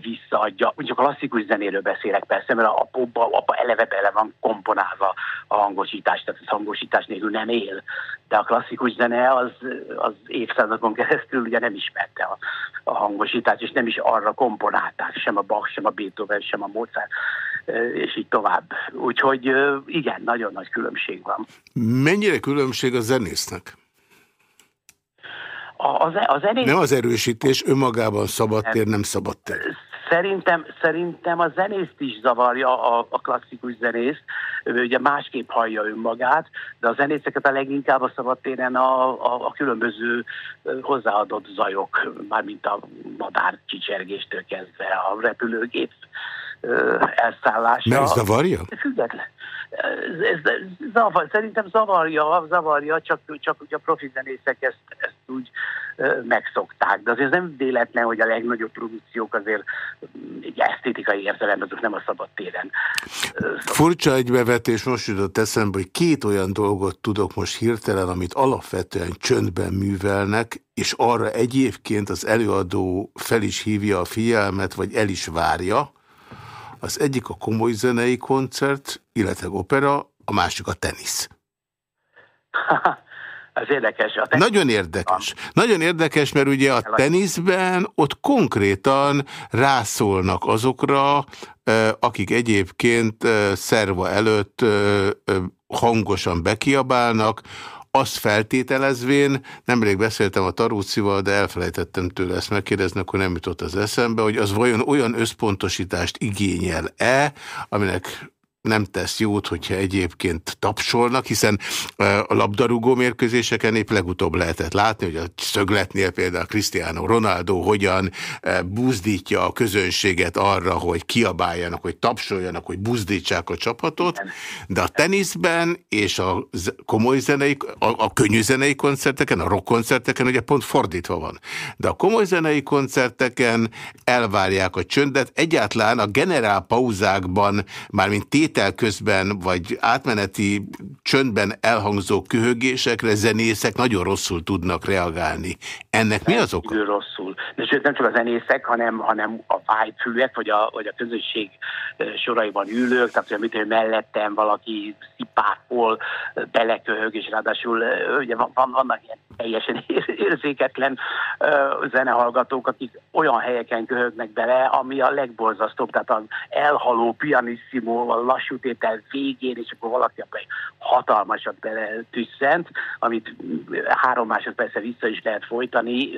visszaadja. Mondjuk a klasszikus zenéről beszélek persze, mert a popba, abba eleve bele van komponálva a hangosítás, tehát a hangosítás nélkül nem él. De a klasszikus zene az, az évszázadon keresztül körül ugye nem ismerte a, a hangosítást, és nem is arra komponálták, sem a Bach, sem a Beethoven, sem a Mozart, és így tovább. Úgyhogy igen, nagyon nagy különbség van. Mennyire különbség a zenésznek? A, a, a zenész... Nem az erősítés, önmagában szabadtér, nem szabadtér. Szerintem, szerintem a zenészt is zavarja a, a klasszikus zenészt, ő ugye másképp hallja önmagát, de a zenészeket a leginkább a szabadtéren a, a, a különböző hozzáadott zajok, mármint a madár csicsergéstől kezdve a repülőgép elszállása. Meg zavarja? Független. Ez, ez zavar, szerintem zavarja, zavarja, csak, csak ugye a profi zenészek ezt, ezt úgy megszokták. De azért nem véletlen, hogy a legnagyobb produkciók azért egy esztétikai értelemben azok nem a szabad téren. Furcsa egybevetés most jutott eszembe, hogy két olyan dolgot tudok most hirtelen, amit alapvetően csöndben művelnek, és arra egyébként az előadó fel is hívja a figyelmet, vagy el is várja. Az egyik a komoly zenei koncert, illetve opera, a másik a tenisz. [LAUGHS] Ez érdekes. A tenisz... Nagyon érdekes. Nagyon érdekes, mert ugye a teniszben ott konkrétan rászólnak azokra, akik egyébként szerva előtt hangosan bekiabálnak, azt feltételezvén, nemrég beszéltem a Tarúcival, de elfelejtettem tőle ezt megkérdezni, akkor nem jutott az eszembe, hogy az vajon olyan összpontosítást igényel-e, aminek nem tesz jót, hogyha egyébként tapsolnak, hiszen a labdarúgó mérkőzéseken épp legutóbb lehetett látni, hogy a szögletnél például Cristiano Ronaldo hogyan buzdítja a közönséget arra, hogy kiabáljanak, hogy tapsoljanak, hogy buzdítsák a csapatot, de a teniszben és a komoly zenei, a, a könnyű zenei koncerteken, a rock koncerteken ugye pont fordítva van. De a komoly zenei koncerteken elvárják a csöndet, egyáltalán a generál pauzákban, mármint tét tétel közben, vagy átmeneti csöndben elhangzó köhögésekre zenészek nagyon rosszul tudnak reagálni. Ennek mi az oka? rosszul. De sőt, nem csak a zenészek, hanem, hanem a vágyfülek, vagy a, vagy a közösség soraiban ülők, tehát hogy mit mellettem valaki szipákol, beleköhög, és ráadásul ugye van, vannak ilyen teljesen [LAUGHS] érzéketlen zenehallgatók, akik olyan helyeken köhögnek bele, ami a legborzasztóbb, tehát az elhaló pianissimo, a lassú tétel végén, és akkor valaki akkor egy hatalmasat bele tüsszent, amit három másodperce vissza is lehet folytani.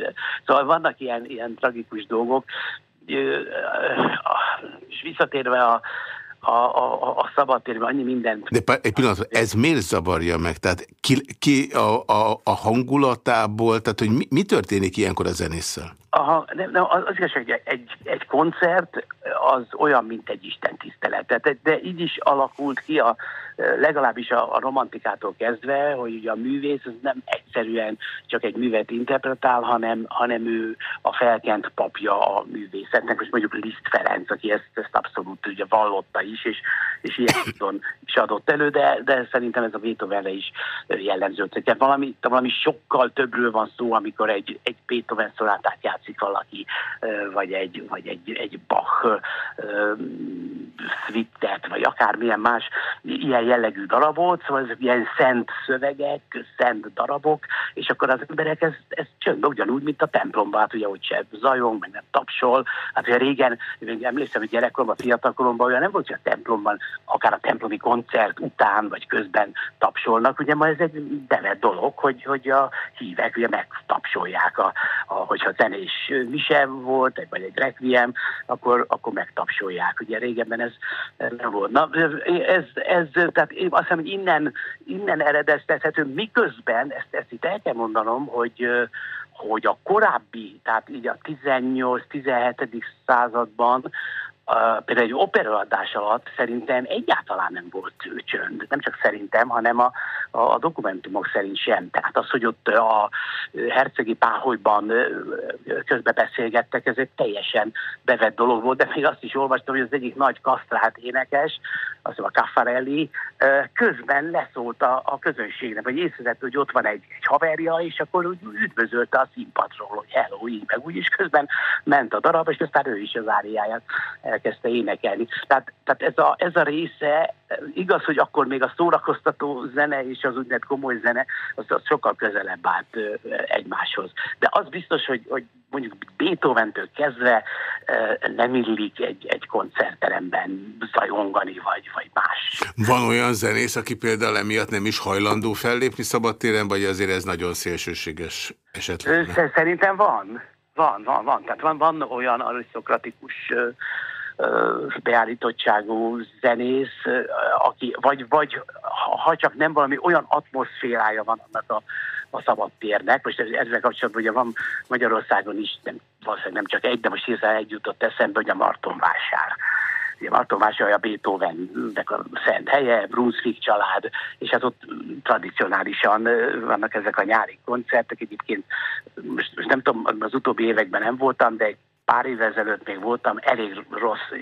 Szóval vannak ilyen, ilyen tragikus dolgok, és visszatérve a, a, a, a szabadtérben annyi mindent... De egy pillanat, ez miért zavarja meg? Tehát ki, ki a, a, a hangulatából, tehát hogy mi, mi történik ilyenkor a zenésszel? Aha, nem, nem, az, az igazság, hogy egy, egy koncert az olyan, mint egy Isten tisztelet. De, de így is alakult ki a, legalábbis a, a romantikától kezdve, hogy ugye a művész az nem egyszerűen csak egy művet interpretál, hanem, hanem ő a felkent papja a művészetnek. Most mondjuk Liszt Ferenc, aki ezt, ezt abszolút ugye vallotta is, és, és ilyen [COUGHS] módon is adott elő, de, de szerintem ez a Beethovenre is jellemző. Tehát valami, valami sokkal többről van szó, amikor egy, egy Beethoven szolátát játszik valaki, vagy egy, vagy egy, egy Bach szvittet, vagy akármilyen más ilyen jellegű darabot, szóval ezek ilyen szent szövegek, szent darabok, és akkor az emberek ez, ez csönd, ugyanúgy, mint a templomban, hát ugye, hogy se zajong, meg nem tapsol. Hát ugye régen, még emlékszem, hogy gyerekkoromban, fiatalkoromban olyan nem volt, hogy a templomban, akár a templomi koncert után, vagy közben tapsolnak. Ugye ma ez egy bevett dolog, hogy, hogy a hívek ugye megtapsolják, a, a, hogyha zenés mise volt, vagy egy requiem, akkor, akkor megtapsolják. Ugye régebben ez nem volt. Na, ez, ez, tehát én azt hiszem, hogy innen, innen eredeztethető, miközben, ezt, ezt itt el kell mondanom, hogy, hogy a korábbi, tehát így a 18-17. században Uh, például egy operaadás alatt szerintem egyáltalán nem volt csönd. Nem csak szerintem, hanem a, a, a dokumentumok szerint sem. Tehát az, hogy ott a hercegi páholyban közbe beszélgettek, ez egy teljesen bevett dolog volt, de még azt is olvastam, hogy az egyik nagy kasztrát énekes, az a Caffarelli, közben leszólt a, a közönségnek, vagy észrevett, hogy ott van egy, egy haverja, és akkor úgy üdvözölte a színpadról, hogy hello, így meg úgy is közben ment a darab, és aztán ő is az áriáját elkezdte énekelni. Tehát, tehát ez, a, ez a része, igaz, hogy akkor még a szórakoztató zene és az úgynevezett komoly zene, az, az sokkal közelebb állt egymáshoz. De az biztos, hogy, hogy mondjuk Beethoven-től kezdve nem illik egy, egy koncertteremben zajongani, vagy, vagy más. Van olyan zenész, aki például emiatt nem is hajlandó fellépni szabadtéren, vagy azért ez nagyon szélsőséges esetleg? Szerintem van. Van, van, van. Tehát van, van olyan arisztokratikus beállítottságú zenész, aki, vagy, vagy ha csak nem valami olyan atmoszférája van annak a, a szabadtérnek, most ezzel kapcsolatban ugye van Magyarországon is, nem, valószínűleg nem csak egy, de most hirtelen egy jutott eszembe, hogy a Martonvásár attól a Beethovennek a szent helye, Brunswick család, és hát ott tradicionálisan vannak ezek a nyári koncertek. Egyébként most, most nem tudom, az utóbbi években nem voltam, de egy pár évvel ezelőtt még voltam elég rossz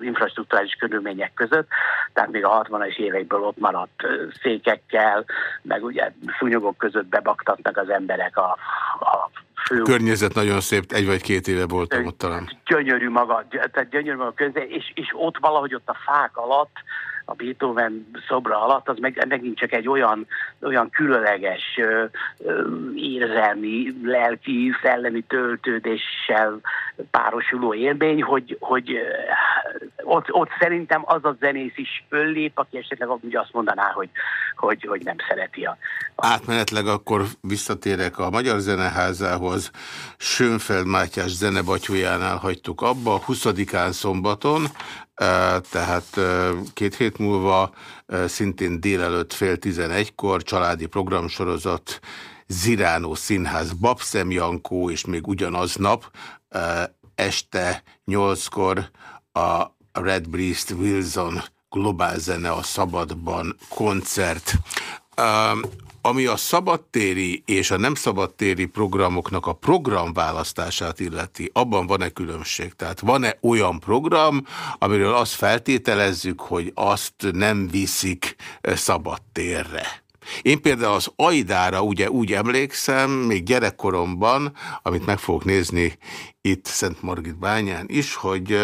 infrastruktúrális körülmények között, tehát még a 60-as évekből ott maradt székekkel, meg ugye szúnyogok között bebaktatnak az emberek a, a fő... Környezet nagyon szép, egy vagy két éve voltam ott talán. Gyönyörű maga, tehát gyönyörű maga közé, és, és ott valahogy ott a fák alatt a Beethoven szobra alatt, az meg, megint csak egy olyan, olyan különleges ö, ö, érzelmi, lelki, szellemi töltődéssel párosuló élmény, hogy, hogy ott, ott szerintem az a zenész is föllép, aki esetleg azt mondaná, hogy, hogy, hogy nem szereti a, a... Átmenetleg akkor visszatérek a Magyar Zeneházához. Sönfeld Mátyás zenebatyújánál hagytuk abba, 20-án szombaton, tehát két hét múlva, szintén délelőtt fél tizenegykor családi programsorozat Ziránó Színház, Babszem Jankó, és még ugyanaznap este nyolckor a Red Breast Wilson Globál Zene a Szabadban koncert. Ami a szabadtéri és a nem szabadtéri programoknak a programválasztását illeti, abban van-e különbség? Tehát van-e olyan program, amiről azt feltételezzük, hogy azt nem viszik szabadtérre? Én például az Aidára ugye úgy emlékszem, még gyerekkoromban, amit meg fogok nézni itt Szent Margit bányán is, hogy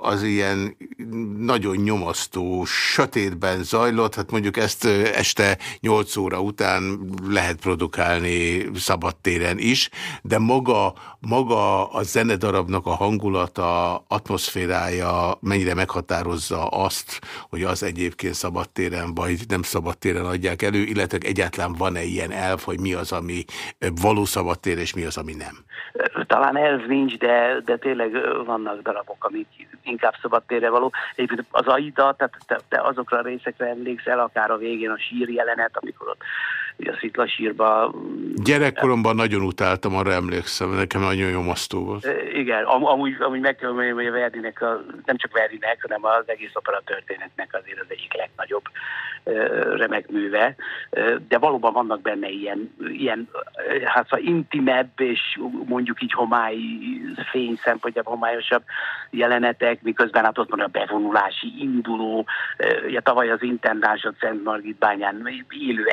az ilyen nagyon nyomasztó, sötétben zajlott, hát mondjuk ezt este 8 óra után lehet produkálni szabadtéren is, de maga, maga a zenedarabnak a hangulata, atmoszférája mennyire meghatározza azt, hogy az egyébként szabadtéren vagy nem szabadtéren adják elő, illetve egyáltalán van-e ilyen elv, hogy mi az, ami való szabadtér, és mi az, ami nem? Talán ez nincs, de, de tényleg vannak darabok, amik inkább szabadtérre való. Egyébként az Aida, tehát te, te azokra a részekre emlékszel, akár a végén a sír jelenet, amikor ott a Szitla sírba... Gyerekkoromban nagyon utáltam, arra emlékszem, nekem nagyon nyomasztó volt. Igen, am amúgy, amúgy meg kell mondani, hogy a Verdinek, a, nem csak Verdinek, hanem az egész opera történetnek azért az egyik legnagyobb remek műve, de valóban vannak benne ilyen, ilyen hát szóval intimebb és mondjuk így homály fény szempontjából homályosabb jelenetek, miközben hát ott van a bevonulási induló, ugye tavaly az intendásod Szent Margit bányán élő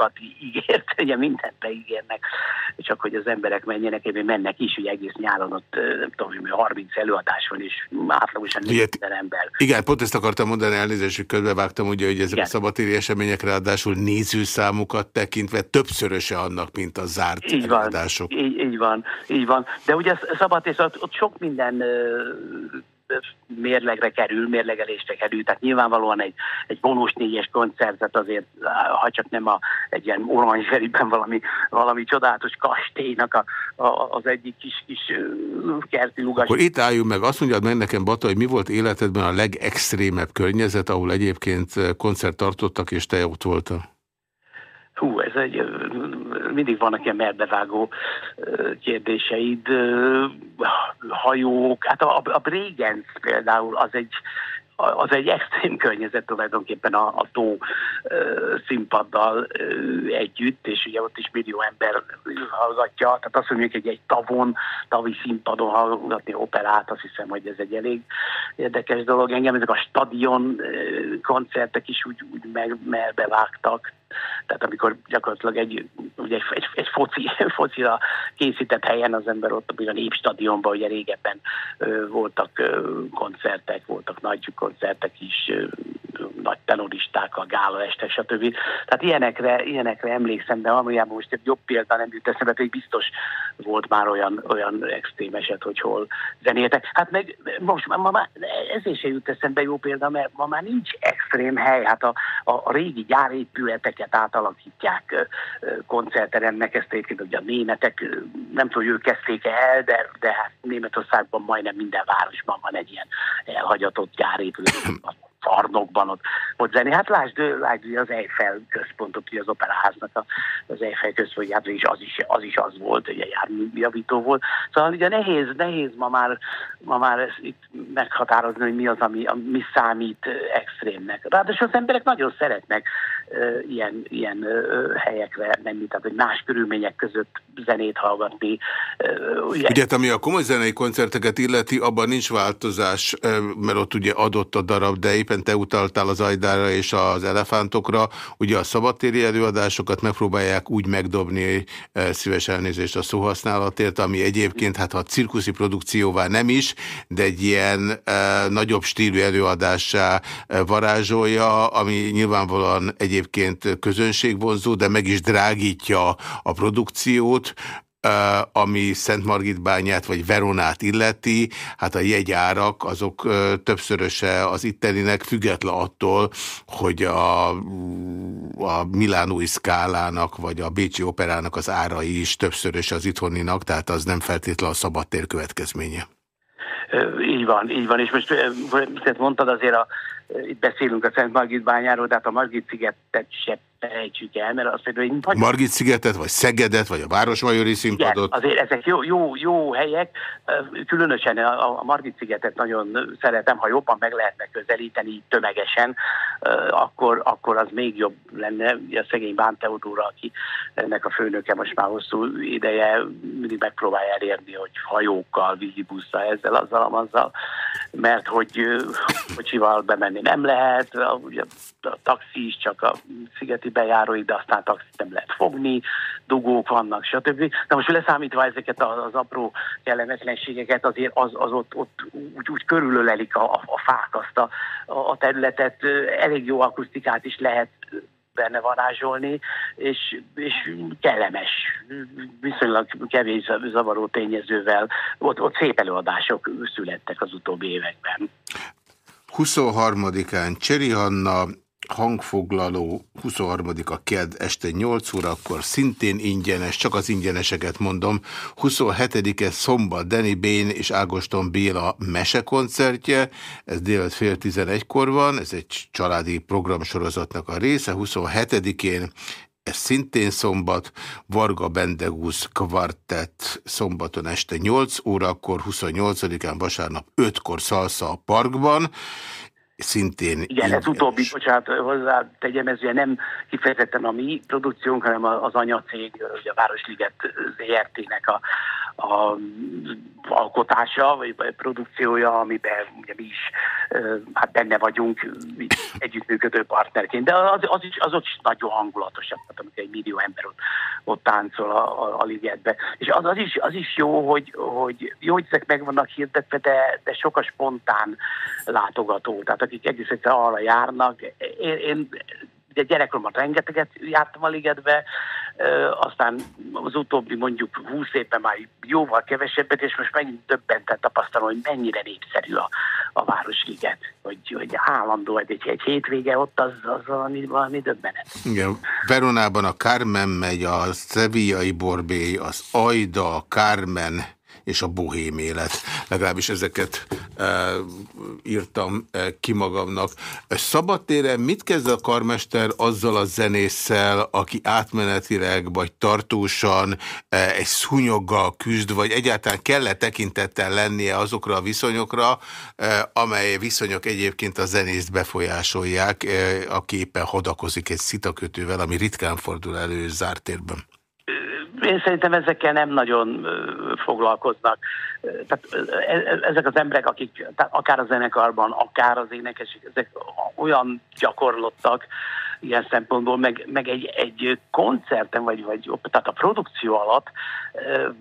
elefántokat ígért, [LAUGHS] ugye mindent beígérnek, csak hogy az emberek menjenek, ebben mennek is, hogy egész nyáron ott nem tudom, 30 előadás van, és átlagosan minden ember. Igen, pont ezt akartam mondani, elnézést, hogy körbevágtam, ugye, hogy ezek Igen. a szabatéri események ráadásul nézőszámukat tekintve többszöröse annak, mint a zárt így van, így, így van, így van. De ugye szabad, és ott, ott sok minden mérlegre kerül, mérlegelésre kerül, tehát nyilvánvalóan egy, egy vonós négyes koncertet azért, ha csak nem a, egy ilyen oranzseriben valami, valami csodálatos kastélynak a, a, az egyik kis, kis kerti lugas. Akkor itt álljunk meg, azt mondjad meg nekem, Bata, hogy mi volt életedben a legextrémebb környezet, ahol egyébként koncert tartottak, és te ott voltál? Hú, ez egy, mindig vannak ilyen merbevágó kérdéseid, hajók, hát a, a Bregenz például az egy, az egy extrém környezet tulajdonképpen a, a tó színpaddal együtt, és ugye ott is millió ember hallgatja, tehát azt mondjuk egy, egy tavon, tavi színpadon hallgatni operát, azt hiszem, hogy ez egy elég érdekes dolog. Engem ezek a stadion koncertek is úgy, úgy meg, merbevágtak, tehát amikor gyakorlatilag egy, ugye egy, egy, egy foci, [LAUGHS] focira készített helyen az ember ott a Népstadionban, ugye régebben ö, voltak ö, koncertek, voltak nagy koncertek is, ö, nagy tenoristák, a gála este, stb. Tehát ilyenekre, ilyenekre emlékszem, de valójában most egy jobb példa nem jut eszembe, pedig biztos volt már olyan, olyan extrém eset, hogy hol zenéltek. Hát meg most ma már ezért se jut eszembe jó példa, mert ma már nincs extrém hely, hát a, a, a régi gyárépületeket átalakítják koncerteremnek, ezt egyébként ugye a németek, nem tudom, hogy ők kezdték el, de, de hát Németországban majdnem minden városban van egy ilyen elhagyatott gyárépület. szarnokban [COUGHS] ott, ott zené. Hát lásd, lásd az Eiffel központot, az operaháznak az Eiffel központ, hát is az is, az is az volt, ugye járműjavító volt. Szóval ugye nehéz, nehéz ma már, ma már ezt itt meghatározni, hogy mi az, ami, ami számít extrémnek. Ráadásul az emberek nagyon szeretnek ilyen, ilyen helyekre menni, tehát hogy más körülmények között zenét hallgatni. Ugye, ugye ami a komoly zenei koncerteket illeti, abban nincs változás, mert ott ugye adott a darab, de éppen te utaltál az Ajdára és az elefántokra, ugye a szabadtéri előadásokat megpróbálják úgy megdobni, szíves elnézést a szóhasználatért, ami egyébként, hát ha cirkuszi produkcióvá nem is, de egy ilyen nagyobb stílű előadássá varázsolja, ami nyilvánvalóan egyébként közönségvonzó, de meg is drágítja a produkciót, ami Szent Margit bányát vagy Veronát illeti, hát a jegyárak azok többszöröse az itteninek, független attól, hogy a, a Milánói szkálának vagy a Bécsi operának az árai is többszöröse az itthoninak, tehát az nem feltétlenül a szabadtér következménye. Így van, így van, és most mondtad azért a, itt beszélünk a Szent Margit bányáról, de hát a Margit szigetet se felejtsük el, mert azt mondja, hogy... Margit szigetet, vagy Szegedet, vagy a Városmajori színpadot? Igen, azért ezek jó, jó, jó helyek, különösen a, a Margit szigetet nagyon szeretem, ha jobban meg lehetne közelíteni tömegesen, akkor, akkor az még jobb lenne. A szegény Bán Teodóra, aki ennek a főnöke most már hosszú ideje mindig megpróbálja elérni, hogy hajókkal, vízibusszal, ezzel, azzal, azzal, mert hogy kocsival bemenni nem lehet, ugye a taxi is csak a szigeti bejárói, de aztán taxit nem lehet fogni, dugók vannak, stb. De most leszámítva ezeket az apró kellemetlenségeket, azért az, az ott, ott úgy, úgy körülölelik a, a fák azt a, a területet, elég jó akusztikát is lehet benne varázsolni, és, és kellemes, viszonylag kevés zavaró tényezővel. Ott, ott szép előadások születtek az utóbbi években. 23-án Cseri Hanna, hangfoglaló 23-a KED este 8 órakor, szintén ingyenes, csak az ingyeneseket mondom, 27-e szombat Danny Bain és Ágoston Béla mesekoncertje, ez délután fél 11-kor van, ez egy családi programsorozatnak a része, 27-én ez szintén szombat, Varga Bendegúz kvartett szombaton este 8 órakor, 28-án vasárnap 5-kor szalsza a parkban, szintén... Igen, ez utóbbi, bocsánat, hozzá tegyem, ez ugye nem kifejezetten a mi produkciónk, hanem az anyacég, ugye a Városliget ZRT-nek a, a alkotása, vagy produkciója, amiben ugye mi is hát benne vagyunk együttműködő partnerként, de az, az, is, az is nagyon hangulatosabb, amikor egy millió ember ott, ott táncol a, a, a ligetbe. És az, az, is, az is jó, hogy, hogy jó, hogy ezek meg vannak hirdetve, de, de sok a spontán látogató, tehát akik egész egyszer arra járnak. Én, én ugye gyerekkoromban rengeteget jártam a ligetbe, aztán az utóbbi mondjuk 20 évben már jóval kevesebbet, és most megint többenten tapasztalom, hogy mennyire népszerű a, a Városliget, hogy, hogy állandó egy, egy hétvége ott az, az valami, valami döbbenet. Igen, Veronában a Carmen megy, a Sevillai Borbély, az Ajda, a Carmen, és a bohém élet. Legalábbis ezeket e, írtam e, ki magamnak. Szabadtéren mit kezd a karmester azzal a zenésszel, aki átmenetileg vagy tartósan e, egy szúnyoggal küzd, vagy egyáltalán kell-e tekintettel lennie azokra a viszonyokra, e, amely viszonyok egyébként a zenészt befolyásolják, e, aki éppen hadakozik egy szitakötővel, ami ritkán fordul elő zártérben? Én szerintem ezekkel nem nagyon foglalkoznak. Tehát e, e, ezek az emberek, akik tehát akár a zenekarban, akár az énekesek, ezek olyan gyakorlottak ilyen szempontból, meg, meg egy, egy koncerten, vagy, vagy tehát a produkció alatt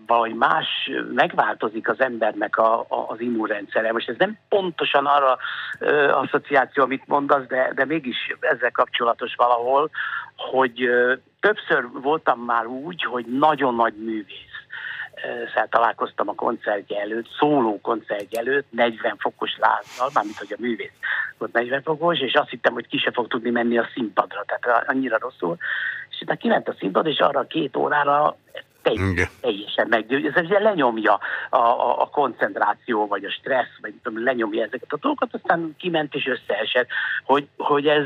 vagy más megváltozik az embernek a, a, az immunrendszere. Most ez nem pontosan arra asszociáció, amit mondasz, de, de mégis ezzel kapcsolatos valahol, hogy többször voltam már úgy, hogy nagyon nagy művész szóval találkoztam a koncertje előtt, szóló koncertje előtt, 40 fokos lázzal, mármint hogy a művész volt 40 fokos, és azt hittem, hogy ki se fog tudni menni a színpadra, tehát annyira rosszul. És utána kiment a színpad, és arra a két órára Telj, teljesen meggyőző. Ez ugye lenyomja a, a, a koncentráció, vagy a stressz, vagy tudom, lenyomja ezeket a dolgokat, aztán kiment és összeesett. Hogy, hogy ez,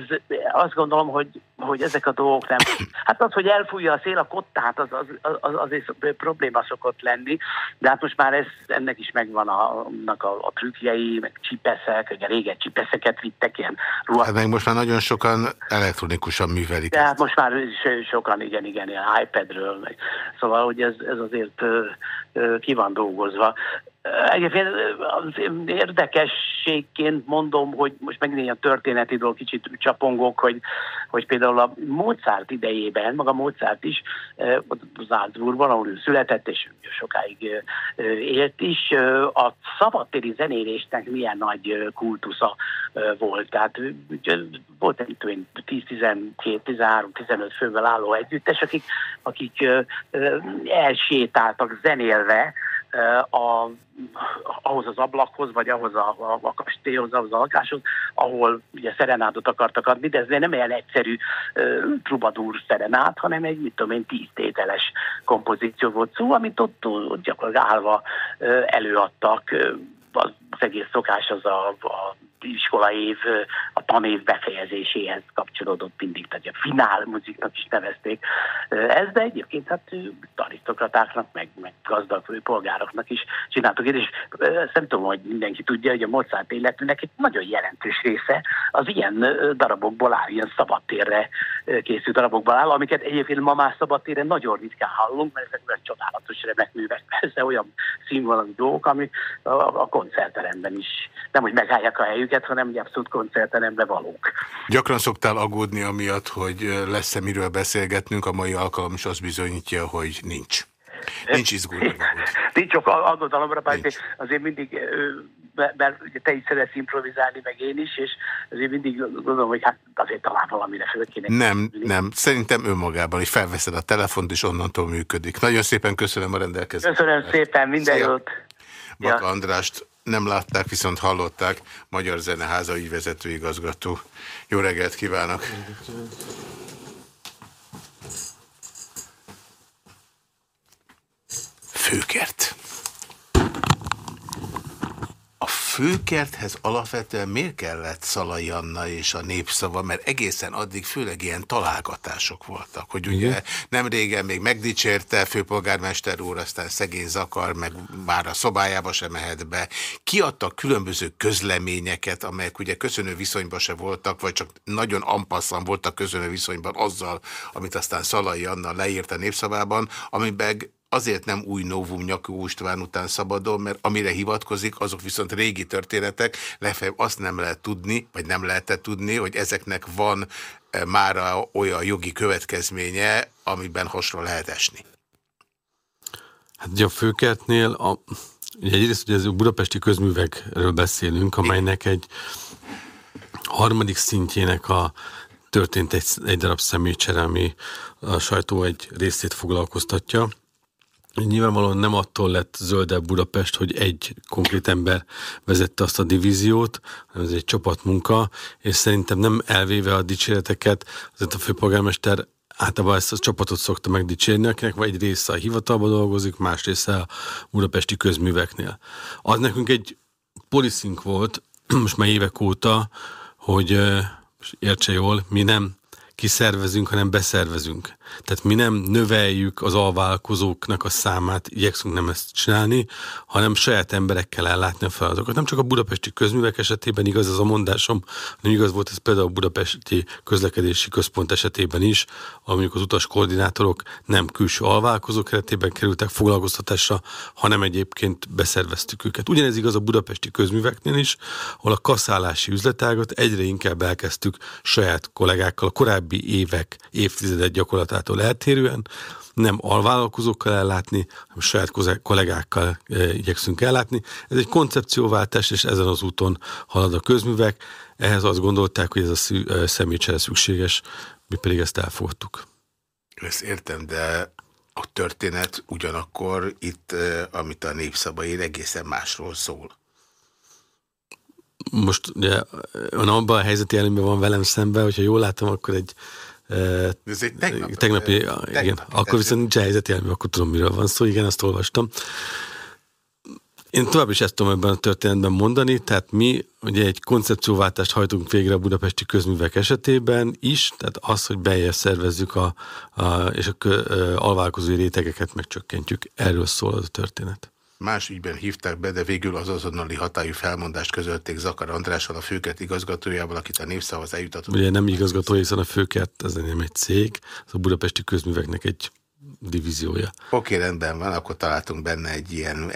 azt gondolom, hogy, hogy ezek a dolgok nem... Hát az, hogy elfújja a szél a kottát, az, az, az azért probléma szokott lenni, de hát most már ez, ennek is megvan a, a, a trükkjei, meg csipeszek, ugye régen csipeszeket vittek ilyen ruhát. Hát meg most már nagyon sokan elektronikusan művelik. De hát most már sokan, igen, igen, ilyen iPadről, meg. szóval hogy ez, ez azért ki van dolgozva. Egyébként az érdekességként mondom, hogy most megint ilyen történeti dolog, kicsit csapongok, hogy, hogy például a Mozart idejében, maga Mozart is az Álcburgban, ahol ő született, és sokáig élt is, a szabadtéri zenélésnek milyen nagy kultusza volt. Tehát volt egy 10-12-13-15 fővel álló együttes, akik, akik elsétáltak zenélve, a, ahhoz az ablakhoz, vagy ahhoz a, a, a kastélyhoz, ahhoz a lakáshoz, ahol ugye szerenádot akartak adni, de ez nem olyan egyszerű uh, trubadúr szerenát, hanem egy, mit tudom én, tíztételes kompozíció volt szó, amit ott, ott gyakorlatilag állva előadtak. Az egész szokás az a, a év, a tanév befejezéséhez kapcsolódott mindig, tehát a finál muziknak is nevezték ez, de egyébként hát arisztokratáknak, meg, meg gazdag polgároknak is csináltuk. És ezt nem tudom, hogy mindenki tudja, hogy a Mozart életének egy nagyon jelentős része az ilyen darabokból áll, ilyen szabadtérre készült darabokból áll, amiket egyébként ma már szabadtérre nagyon ritkán hallunk, mert ezek olyan csodálatos remek művek, persze olyan színvonalú dolgok, amik a, a koncertteremben is nem, hogy megállják a helyüket, hanem egy abszolút koncertterembe valók. Gyakran szoktál aggódni amiatt, hogy lesz-e miről beszélgetnünk, a mai alkalom is azt bizonyítja, hogy nincs. Nincs izgulni. [LAUGHS] Nincs csak aggodalomra, mert azért mindig, mert ugye te is szeretsz improvizálni, meg én is, és azért mindig gondolom, hogy hát azért talán valamire fel kéne. Nem, nem. Szerintem önmagában, hogy felveszed a telefont, és onnantól működik. Nagyon szépen köszönöm a rendelkezést. Köszönöm szépen, minden Szia. jót. Baka ja. Andrást nem látták, viszont hallották. Magyar Zeneháza ügyvezető igazgató. Jó reggelt kívánok! Főkert főkerthez alapvetően miért kellett Szalai Anna és a népszava, mert egészen addig főleg ilyen találgatások voltak, hogy ugye Igen. nem régen még megdicsérte főpolgármester úr, aztán szegény zakar, meg már a szobájába sem mehet be. Kiadtak különböző közleményeket, amelyek ugye köszönő viszonyban se voltak, vagy csak nagyon ampasszan voltak köszönő viszonyban azzal, amit aztán Szalai Anna leírt a népszavában, amiben azért nem új novum Nyakó István után szabadon, mert amire hivatkozik, azok viszont régi történetek, lefeljebb azt nem lehet tudni, vagy nem lehetett tudni, hogy ezeknek van e, már olyan jogi következménye, amiben hasra lehet esni. Hát ugye a főkertnél, a, ugye egyrészt ugye ez a budapesti közművekről beszélünk, amelynek egy harmadik szintjének a történt egy, egy darab személycsere, ami a sajtó egy részét foglalkoztatja. Nyilvánvalóan nem attól lett zöldebb Budapest, hogy egy konkrét ember vezette azt a divíziót, hanem ez egy csapatmunka, és szerintem nem elvéve a dicséreteket, azért a főpolgármester általában ezt a csapatot szokta megdicsérni, akinek vagy egy része a hivatalban dolgozik, más része a budapesti közműveknél. Az nekünk egy poliszink volt, [CLEARS THROAT] most már évek óta, hogy értse jól, mi nem kiszervezünk, hanem beszervezünk. Tehát mi nem növeljük az alvállalkozóknak a számát, igyekszünk nem ezt csinálni, hanem saját emberekkel ellátni a feladatokat. Nem csak a budapesti közművek esetében igaz ez a mondásom, hanem igaz volt ez például a budapesti közlekedési központ esetében is, amikor az utas koordinátorok nem külső alvállalkozók keretében kerültek foglalkoztatásra, hanem egyébként beszerveztük őket. Ugyanez igaz a budapesti közműveknél is, ahol a kaszálási üzletágat egyre inkább elkezdtük saját kollégákkal, a korábbi évek, évtizedek gyakorlatát kollégától eltérően, nem alvállalkozókkal ellátni, hanem saját kollégákkal e, igyekszünk ellátni. Ez egy koncepcióváltás, és ezen az úton halad a közművek. Ehhez azt gondolták, hogy ez a e, személycsere szükséges, mi pedig ezt elfogadtuk. Ezt értem, de a történet ugyanakkor itt, e, amit a népszaba ír, egészen másról szól. Most ugye abban a helyzeti előnyben van velem szemben, hogyha jól látom, akkor egy Ez egy tegnap, tegnapi, tegnap, igen, tegnap, akkor viszont nincs helyzetjelmű, akkor tudom, miről van szó, igen, azt olvastam. Én tovább is ezt tudom ebben a történetben mondani, tehát mi ugye egy koncepcióváltást hajtunk végre a budapesti közművek esetében is, tehát az, hogy beljebb szervezzük a, a, és a alválkozói rétegeket megcsökkentjük. Erről szól az a történet. Más ügyben hívták be, de végül az azonnali hatályú felmondást közölték Zakar Andrással, a főket igazgatójával, akit a népszavaz eljutatott. Ugye nem igazgató, hiszen a főket, ez nem egy cég, az a budapesti közműveknek egy divíziója. Oké, rendben van, akkor találtunk benne egy ilyen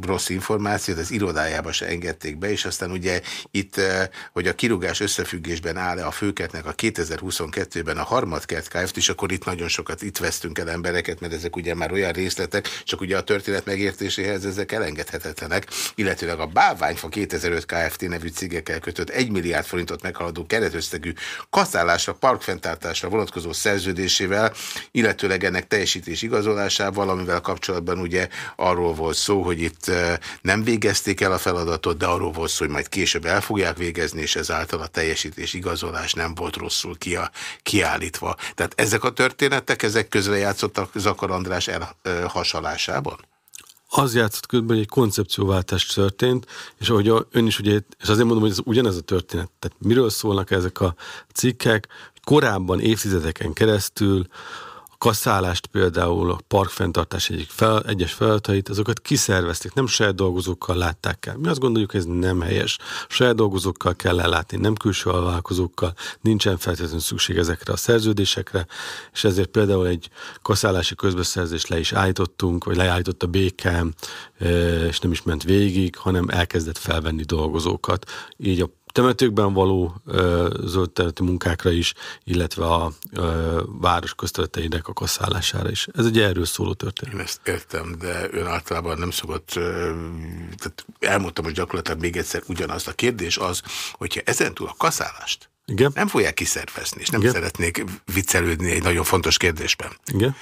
rossz információt, az irodájába se engedték be, és aztán ugye itt, eh, hogy a kirúgás összefüggésben áll-e a főketnek a 2022-ben a harmadkert Kft. és akkor itt nagyon sokat itt vesztünk el embereket, mert ezek ugye már olyan részletek, csak ugye a történet megértéséhez ezek elengedhetetlenek, illetőleg a Báványfa 2005 Kft. nevű cégekkel kötött 1 milliárd forintot meghaladó keretösszegű kaszálásra, parkfenntartásra vonatkozó szerződésével, illetőleg ennek teljesít teljesítés igazolásával, amivel kapcsolatban ugye arról volt szó, hogy itt nem végezték el a feladatot, de arról volt szó, hogy majd később el fogják végezni, és ezáltal a teljesítés igazolás nem volt rosszul kia, kiállítva. Tehát ezek a történetek, ezek közre játszottak Zakar András elhasalásában? az játszott közben, hogy egy koncepcióváltás történt, és ahogy ön is ugye, és azért mondom, hogy ez ugyanez a történet. Tehát miről szólnak ezek a cikkek, korábban évtizedeken keresztül kaszálást például, a parkfenntartás egyik fel, egyes feladatait, azokat kiszervezték, nem saját dolgozókkal látták el. Mi azt gondoljuk, ez nem helyes. Saját dolgozókkal kell ellátni, nem külső alvállalkozókkal, nincsen feltétlenül szükség ezekre a szerződésekre, és ezért például egy kaszálási közbeszerzést le is állítottunk, vagy leállított a BKM, és nem is ment végig, hanem elkezdett felvenni dolgozókat. Így a temetőkben való zöld területi munkákra is, illetve a ö, város közterületeinek a kasszálására is. Ez egy erről szóló történet. Én ezt értem, de ön általában nem szokott, ö, tehát elmondtam, hogy gyakorlatilag még egyszer ugyanaz. A kérdés az, hogyha ezentúl a kaszálást Igen? nem fogják kiszervezni, és nem Igen? szeretnék viccelődni egy nagyon fontos kérdésben. Igen?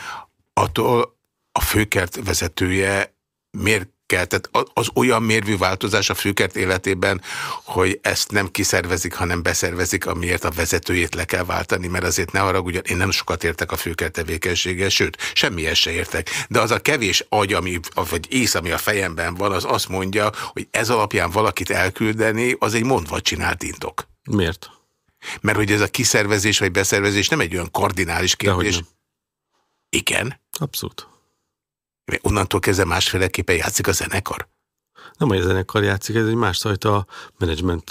Attól a főkert vezetője miért kell. Tehát az olyan mérvű változás a főkert életében, hogy ezt nem kiszervezik, hanem beszervezik, amiért a vezetőjét le kell váltani, mert azért ne haragudjon, én nem sokat értek a főkert tevékenységgel, sőt, semmihez se értek. De az a kevés agy, ami, vagy ész, ami a fejemben van, az azt mondja, hogy ez alapján valakit elküldeni, az egy mondva csinált indok. Miért? Mert hogy ez a kiszervezés vagy beszervezés nem egy olyan kardinális kérdés. Igen. Abszolút. Onnantól kezdve másféleképpen játszik a zenekar? Nem, hogy a zenekar játszik, ez egy másfajta menedzsment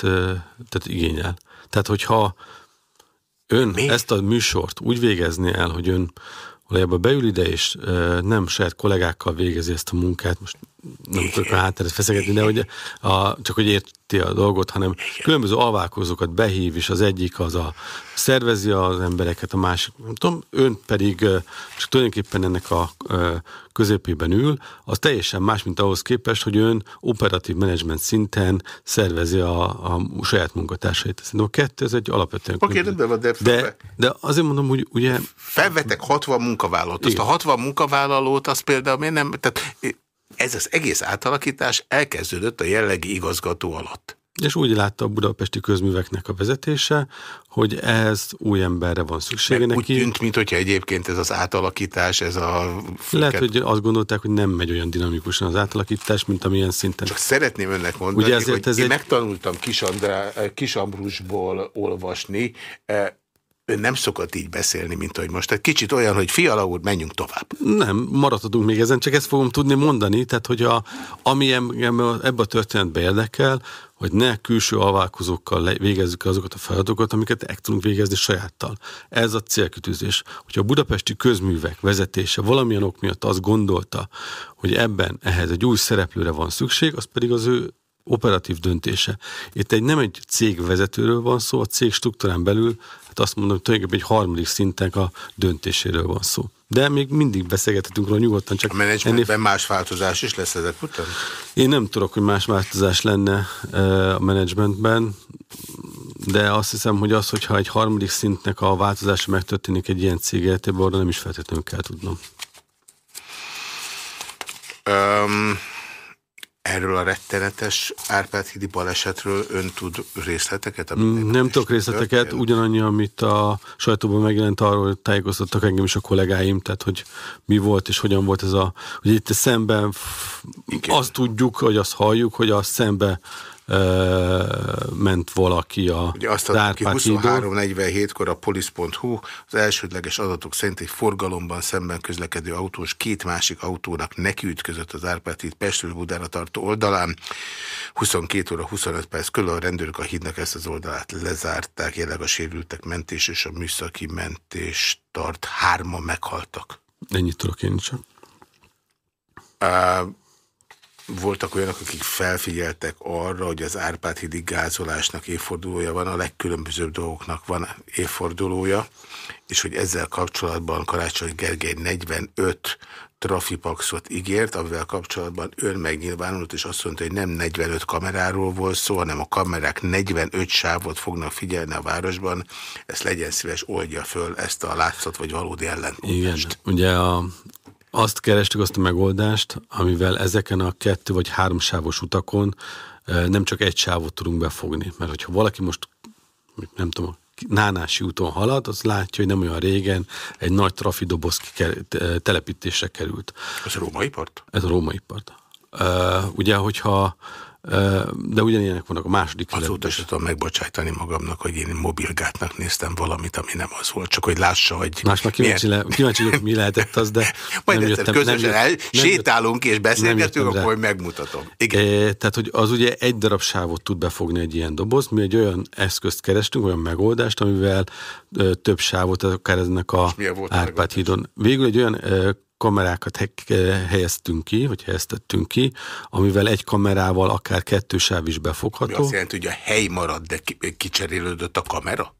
tehát igényel. Tehát, hogyha ön Mi? ezt a műsort úgy végezni el, hogy ön valójában beül ide, és nem saját kollégákkal végezi ezt a munkát, most nem tudok a hátteret feszegetni, de hogy a, csak hogy érti a dolgot, hanem Igen. különböző alválkozókat behív, és az egyik az a szervezi az embereket, a másik, nem tudom, ön pedig csak tulajdonképpen ennek a középében ül, az teljesen más, mint ahhoz képest, hogy ön operatív menedzsment szinten szervezi a, a saját munkatársait. Szerintem a kettő, ez egy alapvetően... Oké, okay, de, de, de, de azért mondom, hogy ugye... Felvetek 60 munkavállalót, azt a 60 munkavállalót, az például miért nem... Tehát ez az egész átalakítás elkezdődött a jellegi igazgató alatt. És úgy látta a budapesti közműveknek a vezetése, hogy ez új emberre van szüksége Meg neki. Úgy tűnt, mint hogyha egyébként ez az átalakítás, ez a... Lehet, hogy azt gondolták, hogy nem megy olyan dinamikusan az átalakítás, mint amilyen szinten. Csak szeretném önnek mondani, Ugye ezért hogy ez én egy... megtanultam Kisambrusból olvasni, ön nem szokott így beszélni, mint hogy most. Tehát kicsit olyan, hogy fiala úr, menjünk tovább. Nem, maradhatunk még ezen, csak ezt fogom tudni mondani, tehát hogy a, ami ebbe a történetbe érdekel, hogy ne külső alválkozókkal végezzük azokat a feladatokat, amiket el tudunk végezni sajáttal. Ez a célkütőzés. Hogyha a budapesti közművek vezetése valamilyen ok miatt azt gondolta, hogy ebben ehhez egy új szereplőre van szükség, az pedig az ő operatív döntése. Itt egy nem egy cég vezetőről van szó, a cég struktúrán belül, hát azt mondom, tulajdonképpen egy harmadik szinten a döntéséről van szó. De még mindig beszélgethetünk róla nyugodtan. Csak a menedzsmentben ennél... más változás is lesz ezek után? Én nem tudok, hogy más változás lenne e, a menedzsmentben, de azt hiszem, hogy az, hogyha egy harmadik szintnek a változása megtörténik egy ilyen cég életében, arra nem is feltétlenül kell tudnom. Um Erről a rettenetes Árpád hídi balesetről ön tud részleteket? Mm, nem tudok részleteket, történt? ugyanannyi, amit a sajtóban megjelent, arról tájékoztattak engem is a kollégáim, tehát hogy mi volt és hogyan volt ez a... Ugye itt szemben Igen. azt tudjuk, hogy azt halljuk, hogy a szembe ment valaki a Ugye azt adta ki 23.47-kor a polisz.hu, az elsődleges adatok szerint egy forgalomban szemben közlekedő autós két másik autónak nekiütközött az Árpád híd Pestről Budára tartó oldalán. 22 óra 25 perc körül a rendőrök a hídnak ezt az oldalát lezárták, jelenleg a sérültek mentés és a műszaki mentés tart. Hárman meghaltak. Ennyit tudok én. Uh, voltak olyanok, akik felfigyeltek arra, hogy az Árpád hídi gázolásnak évfordulója van, a legkülönbözőbb dolgoknak van évfordulója, és hogy ezzel kapcsolatban Karácsony Gergely 45 trafipaxot ígért, amivel kapcsolatban ön megnyilvánult, és azt mondta, hogy nem 45 kameráról volt szó, hanem a kamerák 45 sávot fognak figyelni a városban. Ezt legyen szíves, oldja föl ezt a látszat vagy valódi ellentmondást. Igen, ugye a, azt kerestük azt a megoldást, amivel ezeken a kettő vagy három sávos utakon nem csak egy sávot tudunk befogni. Mert hogyha valaki most, nem tudom, Nánási úton halad, az látja, hogy nem olyan régen egy nagy trafidoboz telepítésre került. Ez a római part? Ez a római part. Uh, ugye, hogyha de ugyanilyenek vannak a második Azóta sem tudom megbocsájtani magamnak, hogy én mobilgátnak néztem valamit, ami nem az volt, csak hogy lássa, hogy... Más már kíváncsi, le, kíváncsi vagyok, mi lehetett az, de [LAUGHS] Majd nem jöttem, közösen nem, el, nem, sétálunk és beszélgetünk, akkor majd megmutatom. Igen. E, tehát, hogy az ugye egy darab sávot tud befogni egy ilyen doboz, mi egy olyan eszközt kerestünk, olyan megoldást, amivel ö, több sávot, akár ennek a Árpád hídon. Végül egy olyan ö, kamerákat helyeztünk ki, vagy helyeztettünk ki, amivel egy kamerával akár kettő sáv is befogható. Mi azt jelenti, hogy a hely marad, de kicserélődött a kamera?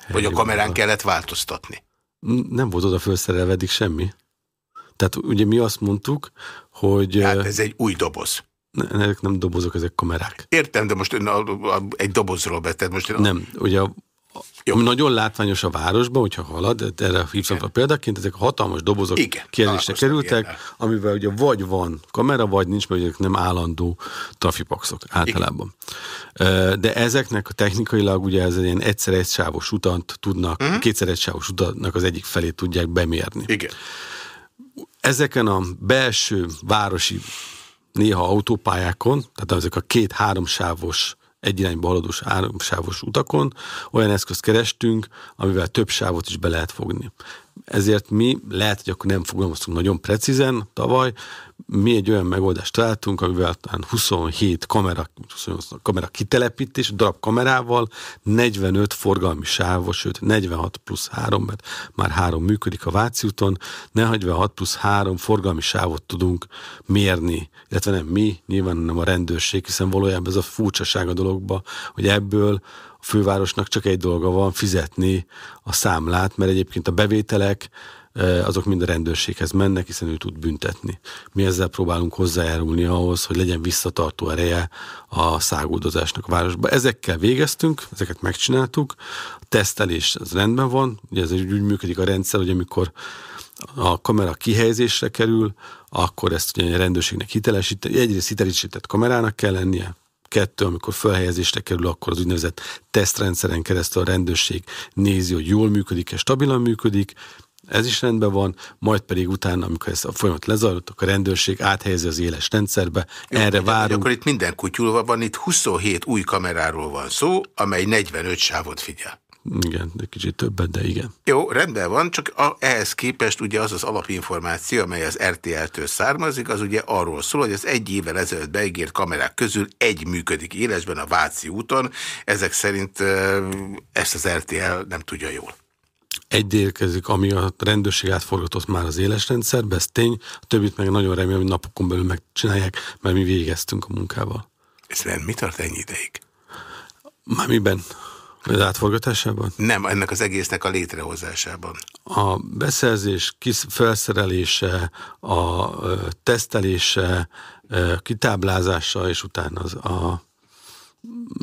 Hely vagy a kamerán marad. kellett változtatni? Nem volt oda felszerelve eddig semmi. Tehát ugye mi azt mondtuk, hogy... Hát ez egy új doboz. Ne, ezek nem dobozok, ezek kamerák. Értem, de most egy dobozról betett. Most nem, ugye jó. Ami nagyon látványos a városban, hogyha halad, erre hívtam a példaként, ezek a hatalmas dobozok kijelzésre kerültek, igen. amivel ugye vagy van kamera, vagy nincs, mert ezek nem állandó trafipaxok általában. Igen. De ezeknek a technikailag ugye ez egy ilyen egyszer egy sávos utat tudnak, uh-huh. kétszer egy sávos utatnak az egyik felét tudják bemérni. Igen. Ezeken a belső városi néha autópályákon, tehát ezek a két-három sávos egy irányba haladós áramsávos utakon olyan eszközt kerestünk, amivel több sávot is be lehet fogni. Ezért mi lehet, hogy akkor nem fogalmaztunk nagyon precízen tavaly, mi egy olyan megoldást találtunk, amivel talán 27 kamera, 28 kamera kitelepítés, darab kamerával, 45 forgalmi sávos, sőt 46 plusz 3, mert már három működik a Váci úton, 46 plusz 3 forgalmi sávot tudunk mérni, illetve nem mi, nyilván nem a rendőrség, hiszen valójában ez a furcsaság a dologba, hogy ebből fővárosnak csak egy dolga van, fizetni a számlát, mert egyébként a bevételek azok mind a rendőrséghez mennek, hiszen ő tud büntetni. Mi ezzel próbálunk hozzájárulni ahhoz, hogy legyen visszatartó ereje a száguldozásnak a városban. Ezekkel végeztünk, ezeket megcsináltuk, a tesztelés az rendben van, ugye ez úgy működik a rendszer, hogy amikor a kamera kihelyezésre kerül, akkor ezt ugye a rendőrségnek hitelesíteni, egyrészt hitelesített kamerának kell lennie, kettő, amikor felhelyezésre kerül, akkor az úgynevezett tesztrendszeren keresztül a rendőrség nézi, hogy jól működik-e, stabilan működik, ez is rendben van, majd pedig utána, amikor ez a folyamat lezajlott, akkor a rendőrség áthelyezi az éles rendszerbe, Jó, erre várunk. Akkor itt minden kutyulva van, itt 27 új kameráról van szó, amely 45 sávot figyel. Igen, de kicsit többet, de igen. Jó, rendben van, csak a, ehhez képest ugye az az alapinformáció, amely az RTL-től származik, az ugye arról szól, hogy az egy évvel ezelőtt beígért kamerák közül egy működik élesben a Váci úton. Ezek szerint ezt az RTL nem tudja jól egy érkezik, ami a rendőrség átforgatott már az éles rendszerbe, ez tény, a többit meg nagyon remélem, hogy napokon belül megcsinálják, mert mi végeztünk a munkával. Ez nem mi tart ennyi ideig? Már miben? Az átforgatásában? Nem, ennek az egésznek a létrehozásában. A beszerzés, felszerelése, a tesztelése, kitáblázása, és utána az, a,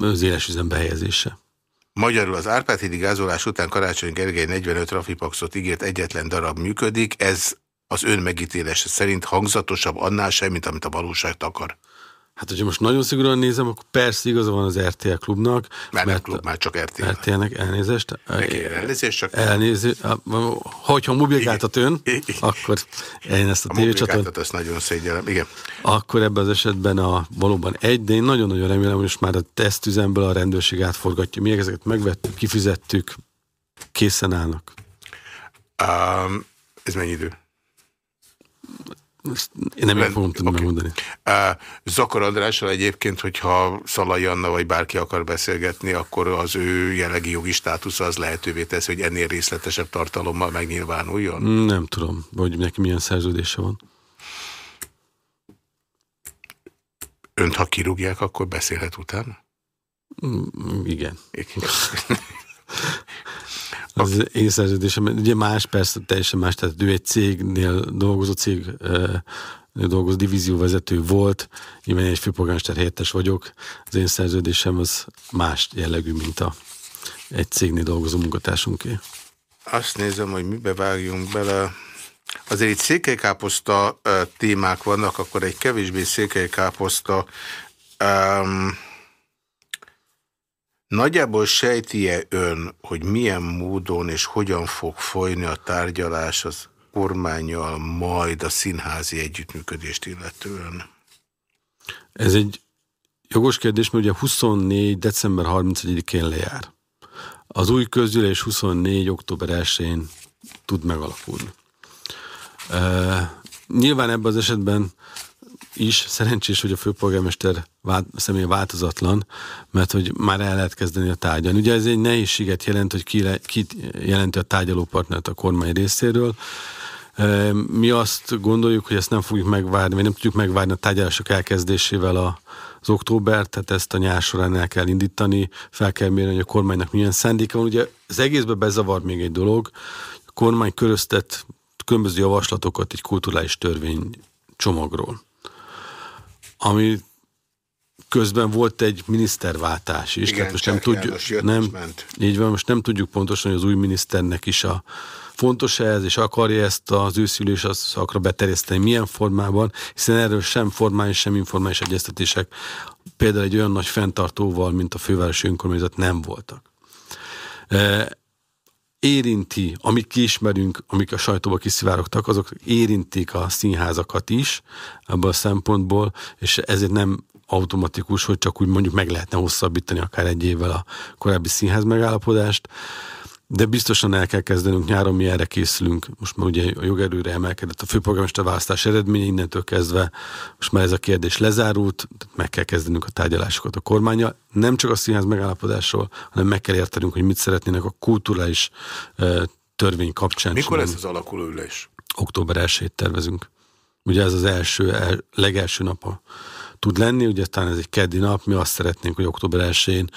az éles üzembe helyezése. Magyarul az Árpád hídi gázolás után Karácsony Gergely 45 trafipaxot ígért, egyetlen darab működik. Ez az ön megítélése szerint hangzatosabb annál sem, mint amit a valóság akar? Hát, hogyha most nagyon szigorúan nézem, akkor persze igaza van az RTL klubnak. Már mert klub, már csak RTL. RTL-nek elnézést. Neki elnézést, csak... Elnézést. Hogyha mobilgáltat ön, akkor én ezt a, a tévécsatornát... ezt nagyon szégyellem, igen. Akkor ebben az esetben a valóban egy, de én nagyon-nagyon remélem, hogy most már a tesztüzemből a rendőrség átforgatja. Mi ezeket megvettük, kifizettük, készen állnak. Um, ez mennyi idő? Én nem fogom tudni okay. megmondani. Zakar Andrással egyébként, hogyha Szalai Anna vagy bárki akar beszélgetni, akkor az ő jellegi jogi státusza az lehetővé teszi, hogy ennél részletesebb tartalommal megnyilvánuljon? Nem tudom, hogy neki milyen szerződése van. Önt, ha kirúgják, akkor beszélhet utána? Mm, igen. igen. Az én szerződésem, ugye más, persze teljesen más, tehát ő egy cégnél dolgozó cég, dolgozó divízióvezető volt, én egy főpolgármester helyettes vagyok, az én szerződésem az más jellegű, mint a egy cégnél dolgozó munkatársunké. Azt nézem, hogy mibe vágjunk bele. Azért itt székelykáposzta témák vannak, akkor egy kevésbé székelykáposzta um, Nagyjából sejti-e ön, hogy milyen módon és hogyan fog folyni a tárgyalás az kormányjal majd a színházi együttműködést illetően? Ez egy jogos kérdés, mert ugye 24. december 31-én lejár. Az új közgyűlés 24. október 1-én tud megalakulni. Uh, nyilván ebben az esetben is szerencsés, hogy a főpolgármester vált, személy változatlan, mert hogy már el lehet kezdeni a tárgyalni. Ugye ez egy nehézséget jelent, hogy ki, le, ki jelenti a tárgyalópartnert a kormány részéről. Mi azt gondoljuk, hogy ezt nem fogjuk megvárni, vagy nem tudjuk megvárni a tárgyalások elkezdésével a, az október, tehát ezt a nyár során el kell indítani, fel kell mérni, hogy a kormánynak milyen szándéka van. Ugye az egészben bezavar még egy dolog, a kormány köröztett különböző javaslatokat egy kulturális törvény csomagról ami közben volt egy miniszterváltás is. Igen, tehát most nem tudjuk, nem, ment. Így van, most nem tudjuk pontosan, hogy az új miniszternek is a fontos -e ez, és akarja ezt az őszülés szakra beterjeszteni, milyen formában, hiszen erről sem formális, sem informális egyeztetések például egy olyan nagy fenntartóval, mint a fővárosi önkormányzat nem voltak. Érinti, amik kiismerünk, amik a sajtóba kiszivárogtak, azok érintik a színházakat is ebből a szempontból, és ezért nem automatikus, hogy csak úgy mondjuk meg lehetne hosszabbítani akár egy évvel a korábbi színház megállapodást de biztosan el kell kezdenünk nyáron, mi erre készülünk. Most már ugye a jogerőre emelkedett a főpolgármester választás eredménye, innentől kezdve most már ez a kérdés lezárult, meg kell kezdenünk a tárgyalásokat a kormánya. Nem csak a színház megállapodásról, hanem meg kell értenünk, hogy mit szeretnének a kulturális uh, törvény kapcsán. Mikor lesz az alakuló ülés? Október 1 tervezünk. Ugye ez az első, el, legelső nap tud lenni, ugye talán ez egy keddi nap, mi azt szeretnénk, hogy október 1-én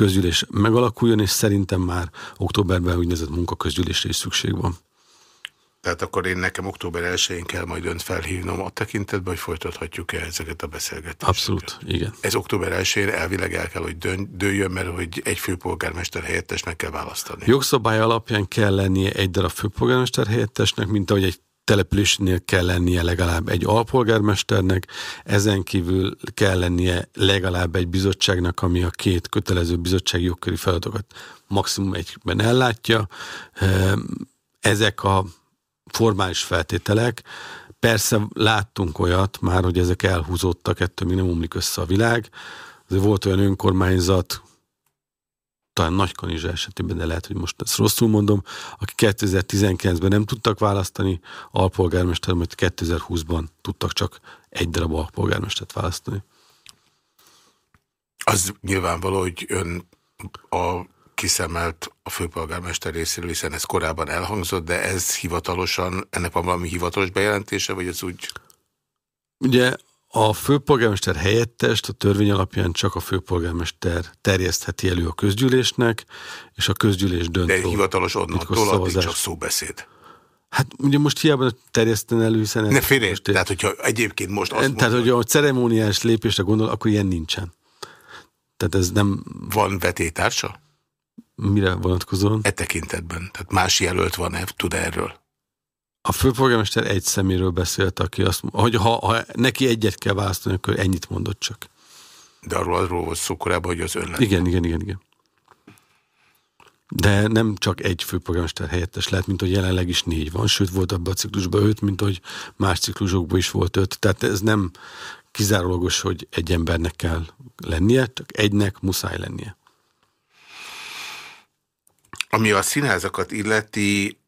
közgyűlés megalakuljon, és szerintem már októberben úgynevezett munkaközgyűlésre is szükség van. Tehát akkor én nekem október 1-én kell majd önt felhívnom a tekintetben, hogy folytathatjuk-e ezeket a beszélgetéseket. Abszolút, igen. Ez október 1-én elvileg el kell, hogy dőljön, mert hogy egy főpolgármester helyettesnek kell választani. Jogszabály alapján kell lennie egy darab főpolgármester helyettesnek, mint ahogy egy településnél kell lennie legalább egy alpolgármesternek, ezen kívül kell lennie legalább egy bizottságnak, ami a két kötelező bizottsági jogköri feladatokat maximum egyben ellátja. Ehm, ezek a formális feltételek. Persze láttunk olyat már, hogy ezek elhúzódtak, ettől még nem omlik össze a világ. Azért volt olyan önkormányzat, talán Nagykanizsa esetében, de lehet, hogy most ezt rosszul mondom, aki 2019-ben nem tudtak választani alpolgármester, majd 2020-ban tudtak csak egy darab alpolgármestert választani. Az nyilvánvaló, hogy ön a kiszemelt a főpolgármester részéről, hiszen ez korábban elhangzott, de ez hivatalosan, ennek van valami hivatalos bejelentése, vagy ez úgy? Ugye a főpolgármester helyettest a törvény alapján csak a főpolgármester terjesztheti elő a közgyűlésnek, és a közgyűlés dönt. De hivatalos onnantól addig csak szóbeszéd. Hát ugye most hiába terjeszteni elő, hiszen... Ne félre, most, tehát hogyha egyébként most azt Tehát, mondom, hogy a ceremóniás lépésre gondol, akkor ilyen nincsen. Tehát ez nem... Van vetétársa? Mire vonatkozóan? E tekintetben. Tehát más jelölt van-e, tud -e erről? A főpolgármester egy szeméről beszélt, aki azt mondta, hogy ha, ha neki egyet kell választani, akkor ennyit mondott csak. De arról, arról volt szó korábban, hogy az ön lett. Igen, igen, igen, igen. De nem csak egy főpolgármester helyettes lehet, mint hogy jelenleg is négy van, sőt volt abban a ciklusban öt, mint hogy más ciklusokban is volt öt. Tehát ez nem kizárólagos, hogy egy embernek kell lennie, csak egynek muszáj lennie. Ami a színházakat illeti,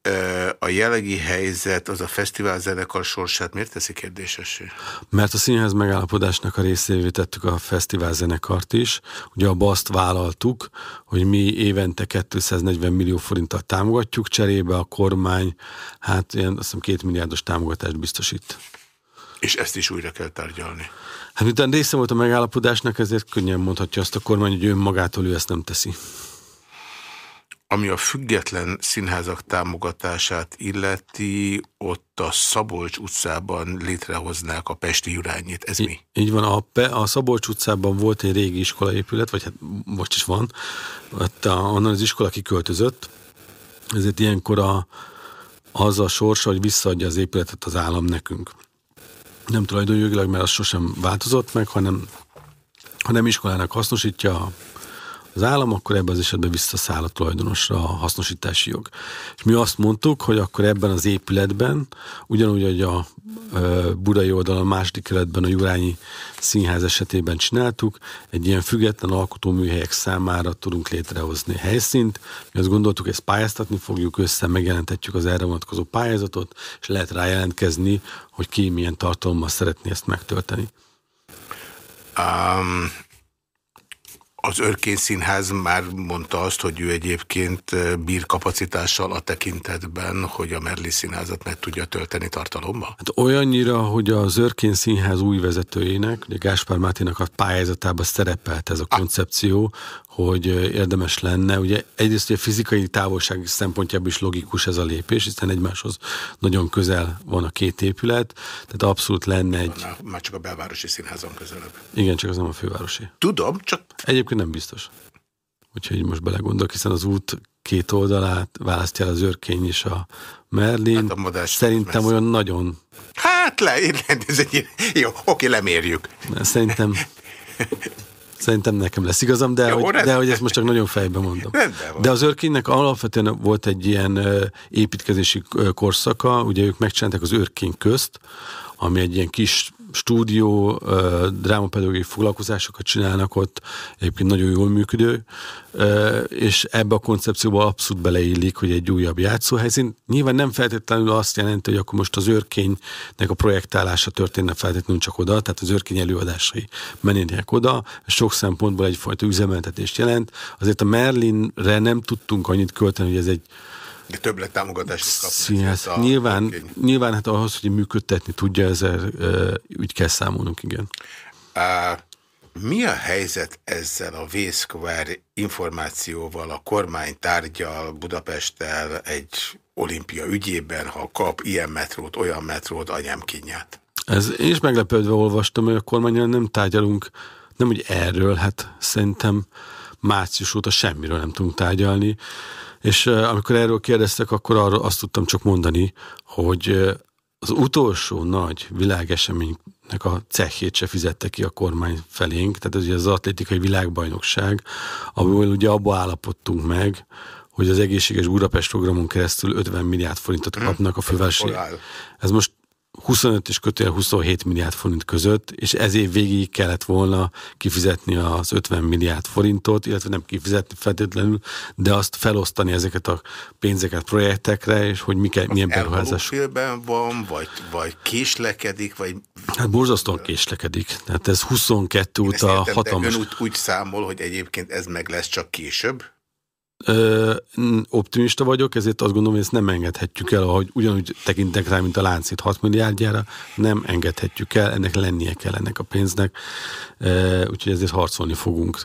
a jellegi helyzet, az a fesztivál zenekar sorsát miért teszi kérdésessé? Mert a színház megállapodásnak a részévé tettük a fesztivál zenekart is. Ugye abba azt vállaltuk, hogy mi évente 240 millió forinttal támogatjuk, cserébe a kormány, hát ilyen azt hiszem két milliárdos támogatást biztosít. És ezt is újra kell tárgyalni. Hát miután része volt a megállapodásnak, ezért könnyen mondhatja azt a kormány, hogy ő magától ő ezt nem teszi. Ami a független színházak támogatását illeti, ott a Szabolcs utcában létrehoznák a Pesti Jurányit. Ez mi? Így van, a, a Szabolcs utcában volt egy régi iskolaépület, vagy hát most is van, ott a, onnan az iskola kiköltözött, ezért ilyenkor a, az a sorsa, hogy visszaadja az épületet az állam nekünk. Nem tulajdonjogilag, mert az sosem változott meg, hanem, hanem iskolának hasznosítja az állam, akkor ebben az esetben visszaszáll a tulajdonosra a hasznosítási jog. És mi azt mondtuk, hogy akkor ebben az épületben, ugyanúgy, hogy a budai oldalon, a második keletben a Jurányi Színház esetében csináltuk, egy ilyen független alkotóműhelyek számára tudunk létrehozni helyszínt. Mi azt gondoltuk, ezt pályáztatni fogjuk össze, megjelentetjük az erre vonatkozó pályázatot, és lehet rájelentkezni, hogy ki milyen tartalommal szeretné ezt megtölteni. Um, az Örkény Színház már mondta azt, hogy ő egyébként bír kapacitással a tekintetben, hogy a Merli Színházat meg tudja tölteni tartalommal? Hát olyannyira, hogy az Örkény Színház új vezetőjének, ugye Gáspár Máténak a pályázatában szerepelt ez a koncepció, hogy érdemes lenne. Ugye egyrészt a fizikai távolság szempontjából is logikus ez a lépés, hiszen egymáshoz nagyon közel van a két épület, tehát abszolút lenne egy... Már csak a belvárosi színházon közelebb. Igen, csak az nem a fővárosi. Tudom, csak... Egyébként nem biztos. Úgyhogy így most belegondolok, hiszen az út két oldalát választja az őrkény és a Merlin. Hát a Szerintem olyan nagyon... Hát le, ez egy... Jó, oké, lemérjük. Szerintem Szerintem nekem lesz igazam, de, Jó, hogy, de hogy ezt most csak nagyon fejbe mondom. De az őrkénynek alapvetően volt egy ilyen építkezési korszaka, ugye ők megcsinálták az őrkény közt, ami egy ilyen kis stúdió, drámapedagógiai foglalkozásokat csinálnak ott, egyébként nagyon jól működő, és ebbe a koncepcióba abszolút beleillik, hogy egy újabb játszóhelyszín. Nyilván nem feltétlenül azt jelenti, hogy akkor most az őrkénynek a projektálása történne feltétlenül csak oda, tehát az őrkény előadásai mennének oda, sok szempontból egyfajta üzemeltetést jelent. Azért a Merlinre nem tudtunk annyit költeni, hogy ez egy de többlet támogatást is kapni. Színház. Nyilván, nyilván hát ahhoz, hogy működtetni tudja, ezzel úgy kell számolnunk, igen. Uh, mi a helyzet ezzel a Vészkvár információval, a kormány tárgyal Budapesttel egy olimpia ügyében, ha kap ilyen metrót, olyan metrót, anyám kinyát? Ez én is meglepődve olvastam, hogy a kormányon nem tárgyalunk, nem úgy erről, hát szerintem március óta semmiről nem tudunk tárgyalni. És amikor erről kérdeztek, akkor arra azt tudtam csak mondani, hogy az utolsó nagy világeseménynek a cehét se fizette ki a kormány felénk, tehát ez ugye az atlétikai világbajnokság, ahol ugye abba állapodtunk meg, hogy az egészséges Budapest programon keresztül 50 milliárd forintot hm. kapnak a fővárosi. Ez most 25 és kötél 27 milliárd forint között, és ez év végig kellett volna kifizetni az 50 milliárd forintot, illetve nem kifizetni feltétlenül, de azt felosztani ezeket a pénzeket projektekre, és hogy miket, milyen beruházás. félben van, vagy, vagy késlekedik, vagy... Hát borzasztóan késlekedik. Tehát ez 22 óta hatalmas. ön úgy, úgy számol, hogy egyébként ez meg lesz csak később? Ö, optimista vagyok, ezért azt gondolom, hogy ezt nem engedhetjük el, ahogy ugyanúgy tekintek rá, mint a láncít 6 milliárdjára, nem engedhetjük el, ennek lennie kell ennek a pénznek, ö, úgyhogy ezért harcolni fogunk.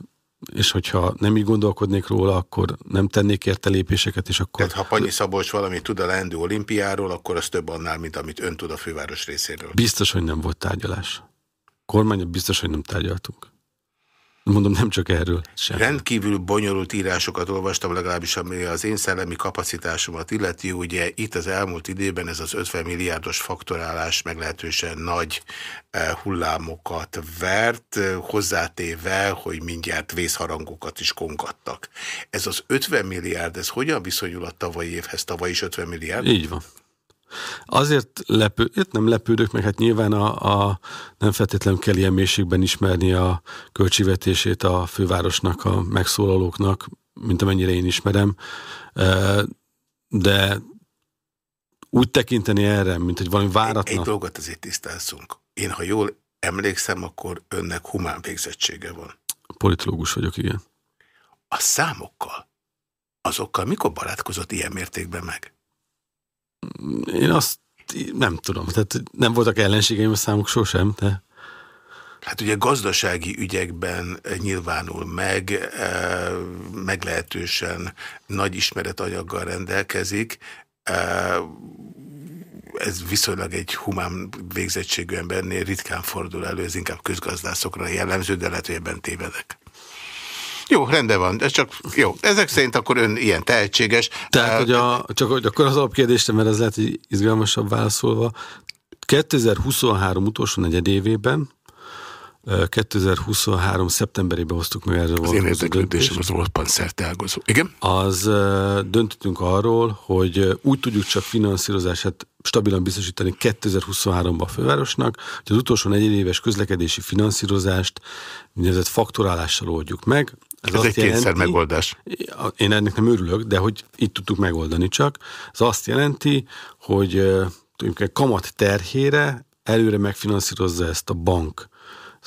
És hogyha nem így gondolkodnék róla, akkor nem tennék érte lépéseket, és akkor... Tehát ha Panyi Szabolcs valami tud a leendő olimpiáról, akkor az több annál, mint amit ön tud a főváros részéről. Biztos, hogy nem volt tárgyalás. Kormány biztos, hogy nem tárgyaltunk. Mondom, nem csak erről. Sem. Rendkívül bonyolult írásokat olvastam, legalábbis ami az én szellemi kapacitásomat illeti. Ugye itt az elmúlt időben ez az 50 milliárdos faktorálás meglehetősen nagy eh, hullámokat vert, hozzátéve, hogy mindjárt vészharangokat is kongattak. Ez az 50 milliárd, ez hogyan viszonyul a tavalyi évhez? Tavaly is 50 milliárd? Így van. Azért lepő, nem lepődök, meg hát nyilván a, a nem feltétlenül kell ilyen mélységben ismerni a költségvetését a fővárosnak, a megszólalóknak, mint amennyire én ismerem, de úgy tekinteni erre, mint hogy valami váratlan... Egy, dolgot azért tisztázzunk. Én, ha jól emlékszem, akkor önnek humán végzettsége van. Politológus vagyok, igen. A számokkal, azokkal mikor barátkozott ilyen mértékben meg? Én azt nem tudom, tehát nem voltak ellenségeim a számok sosem, de... Hát ugye gazdasági ügyekben nyilvánul meg, eh, meglehetősen nagy ismeretanyaggal rendelkezik, eh, ez viszonylag egy humán végzettségű embernél ritkán fordul elő, ez inkább közgazdászokra jellemző, de lehet, hogy ebben tévedek. Jó, rendben van, ez csak jó. Ezek szerint akkor ön ilyen tehetséges. Tehát, hogy a, csak hogy akkor az alapkérdésre, mert ez lehet, hogy izgalmasabb válaszolva. 2023 utolsó negyedévében 2023. szeptemberében hoztuk meg erre Az én érdeklődésem az roppant szerteágazó. Igen? Az döntöttünk arról, hogy úgy tudjuk csak finanszírozását stabilan biztosítani 2023-ban a fővárosnak, hogy az utolsó negyedéves közlekedési finanszírozást úgynevezett faktorálással oldjuk meg. Ez, Ez egy kényszer megoldás. Én ennek nem örülök, de hogy itt tudtuk megoldani csak. Ez azt jelenti, hogy kamat terhére előre megfinanszírozza ezt a bank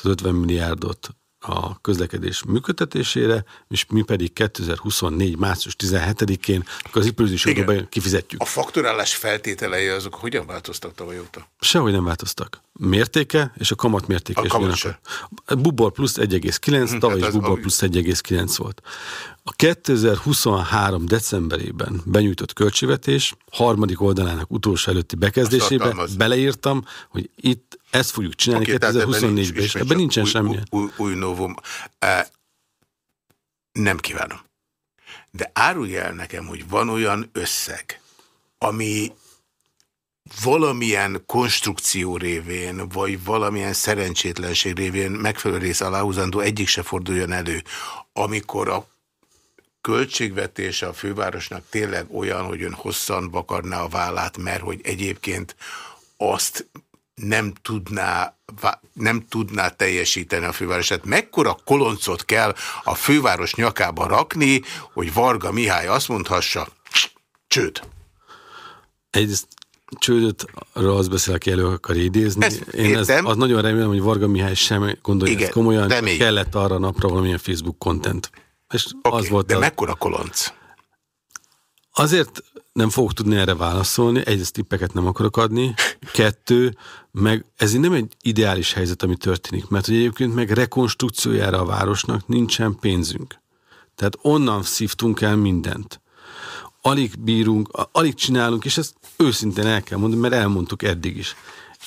az 50 milliárdot a közlekedés működtetésére, és mi pedig 2024. március 17-én az adóban kifizetjük. A faktorálás feltételei azok hogyan változtak tavaly óta? Sehogy nem változtak. Mértéke és a kamat mértéke a is kamat. Bubor plusz 1,9, hm, tavaly is hát Bubor plusz 1,9 volt. A 2023. decemberében benyújtott költségvetés harmadik oldalának utolsó előtti bekezdésébe beleírtam, hogy itt ezt fogjuk csinálni okay, 2024-ben, és ebben nincsen új, semmi. Új, új, új novum. Uh, nem kívánom. De árulj el nekem, hogy van olyan összeg, ami valamilyen konstrukció révén, vagy valamilyen szerencsétlenség révén megfelelő rész aláhúzandó egyik se forduljon elő, amikor a költségvetése a fővárosnak tényleg olyan, hogy ön hosszan vakarná a vállát, mert hogy egyébként azt nem tudná, nem tudná teljesíteni a főváros. Tehát mekkora koloncot kell a főváros nyakába rakni, hogy Varga Mihály azt mondhassa, csőd. Egyrészt csődöt, arra az beszél, aki elő akar idézni. Ezt Én ezt, az nagyon remélem, hogy Varga Mihály sem gondolja Igen, ezt komolyan, remény. kellett arra napra valamilyen Facebook content. És okay, az volt de az... mekkora kolonc? Azért nem fogok tudni erre válaszolni, egyrészt tippeket nem akarok adni, [LAUGHS] kettő, meg ez nem egy ideális helyzet, ami történik, mert hogy egyébként meg rekonstrukciójára a városnak nincsen pénzünk. Tehát onnan szívtunk el mindent. Alig bírunk, alig csinálunk, és ezt őszintén el kell mondani, mert elmondtuk eddig is.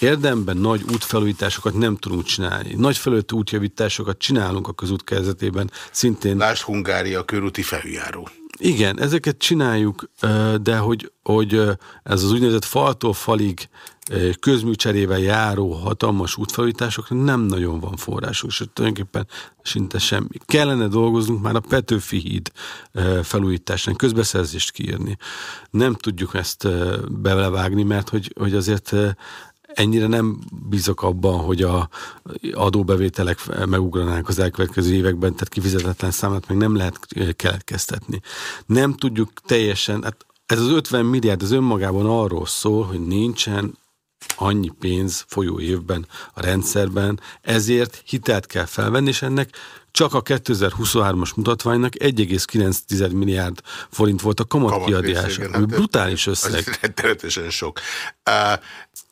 Érdemben nagy útfelújításokat nem tudunk csinálni. Nagy felőtt útjavításokat csinálunk a közút kezdetében, szintén... Lásd Hungária körúti felüljáró. Igen, ezeket csináljuk, de hogy, hogy ez az úgynevezett faltól falig közműcserével járó hatalmas útfelújításokra nem nagyon van forrásunk, és tulajdonképpen szinte semmi. Kellene dolgoznunk már a Petőfi híd felújításán, közbeszerzést kiírni. Nem tudjuk ezt belevágni, mert hogy, hogy azért ennyire nem bízok abban, hogy a adóbevételek megugranának az elkövetkező években, tehát kifizetetlen számát meg nem lehet keletkeztetni. Nem tudjuk teljesen, hát ez az 50 milliárd az önmagában arról szól, hogy nincsen annyi pénz folyó évben a rendszerben, ezért hitelt kell felvenni, és ennek csak a 2023-as mutatványnak 1,9 milliárd forint volt a kamatkiadás. Hát brutális összeg. Területesen sok. Uh,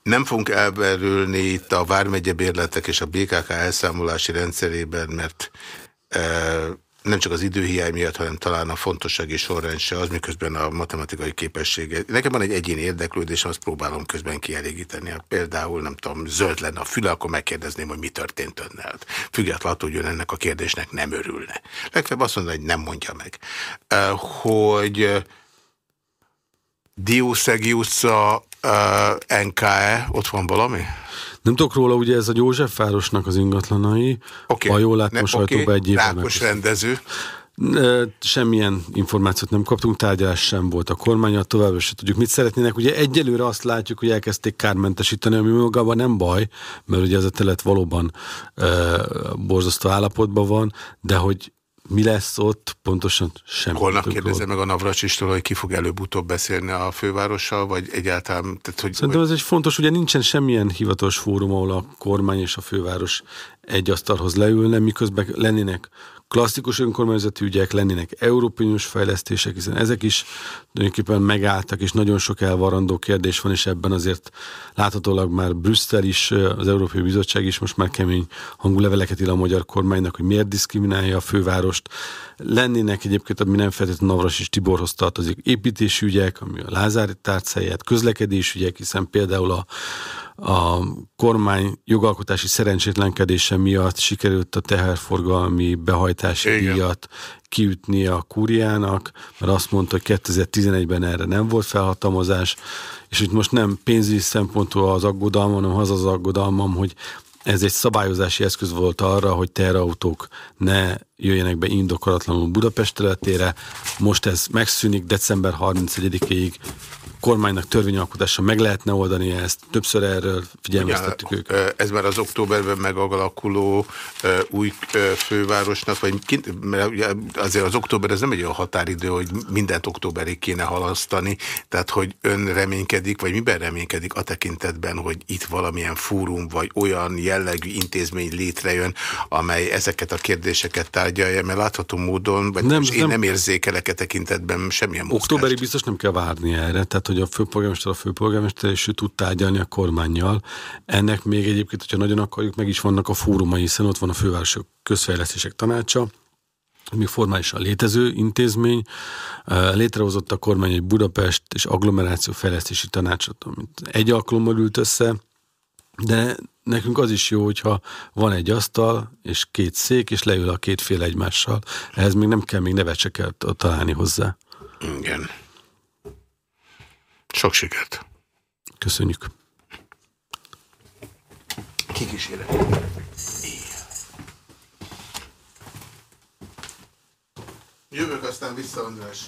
nem fogunk elberülni itt a Vármegye bérletek és a BKK elszámolási rendszerében, mert uh, nem csak az időhiány miatt, hanem talán a fontossági sorrend se az, miközben a matematikai képessége. Nekem van egy egyéni érdeklődés, azt próbálom közben kielégíteni. Ha például, nem tudom, zöld lenne a füle, akkor megkérdezném, hogy mi történt önnel. Függetlenül, hogy ön ennek a kérdésnek nem örülne. Legfeljebb azt mondja, hogy nem mondja meg. Hogy Diószegi utca, NKE, ott van valami? Nem tudok róla, ugye ez a Józsefvárosnak az ingatlanai. Okay. Ha jól látom, most okay. egy évben. Rákos rendező. Semmilyen információt nem kaptunk, tárgyalás sem volt a kormányat, továbbra se tudjuk, mit szeretnének. Ugye egyelőre azt látjuk, hogy elkezdték kármentesíteni, ami magában nem baj, mert ugye ez a telet valóban e, borzasztó állapotban van, de hogy mi lesz ott, pontosan sem. Holnap kérdezze meg a Navracsistól, hogy ki fog előbb-utóbb beszélni a fővárossal, vagy egyáltalán... Tehát, hogy, Szerintem ez egy fontos, ugye nincsen semmilyen hivatalos fórum, ahol a kormány és a főváros egy asztalhoz leülne, miközben lennének klasszikus önkormányzati ügyek lennének európai fejlesztések, hiszen ezek is tulajdonképpen megálltak, és nagyon sok elvarandó kérdés van, és ebben azért láthatólag már Brüsszel is, az Európai Bizottság is most már kemény hanguleveleket ír a magyar kormánynak, hogy miért diszkriminálja a fővárost. Lennének egyébként, ami nem feltétlenül Navras és Tiborhoz tartozik, építési ügyek, ami a Lázári tárcáját, közlekedési ügyek, hiszen például a a kormány jogalkotási szerencsétlenkedése miatt sikerült a teherforgalmi behajtási Igen. díjat kiütni a kúriának, mert azt mondta, hogy 2011-ben erre nem volt felhatalmazás, és itt most nem pénzügyi szempontú az aggodalmam, hanem az az aggodalmam, hogy ez egy szabályozási eszköz volt arra, hogy teherautók ne jöjjenek be indokolatlanul Budapest területére. Most ez megszűnik, december 31-ig kormánynak törvényalkotása meg lehetne oldani ezt. Többször erről figyelmeztettük őket. Ez már az októberben megalakuló új fővárosnak, vagy mert azért az október ez nem egy olyan határidő, hogy mindent októberig kéne halasztani, tehát hogy ön reménykedik, vagy miben reménykedik a tekintetben, hogy itt valamilyen fórum, vagy olyan jellegű intézmény létrejön, amely ezeket a kérdéseket tárgyalja, mert látható módon, vagy nem, én nem, nem érzékelek e tekintetben semmilyen mozgást. Októberig biztos nem kell várni erre, tehát hogy a főpolgármester a főpolgármester, és ő tud tárgyalni a kormányjal. Ennek még egyébként, hogyha nagyon akarjuk, meg is vannak a fórumai, hiszen ott van a fővárosok közfejlesztések tanácsa, ami formálisan létező intézmény. Létrehozott a kormány egy Budapest és agglomeráció fejlesztési tanácsot, amit egy alkalommal ült össze, de nekünk az is jó, hogyha van egy asztal, és két szék, és leül a két fél egymással. Ehhez még nem kell, még nevet se kell találni hozzá. Igen. Sok sikert! Köszönjük! Kikísérlet. Jövök aztán vissza, András.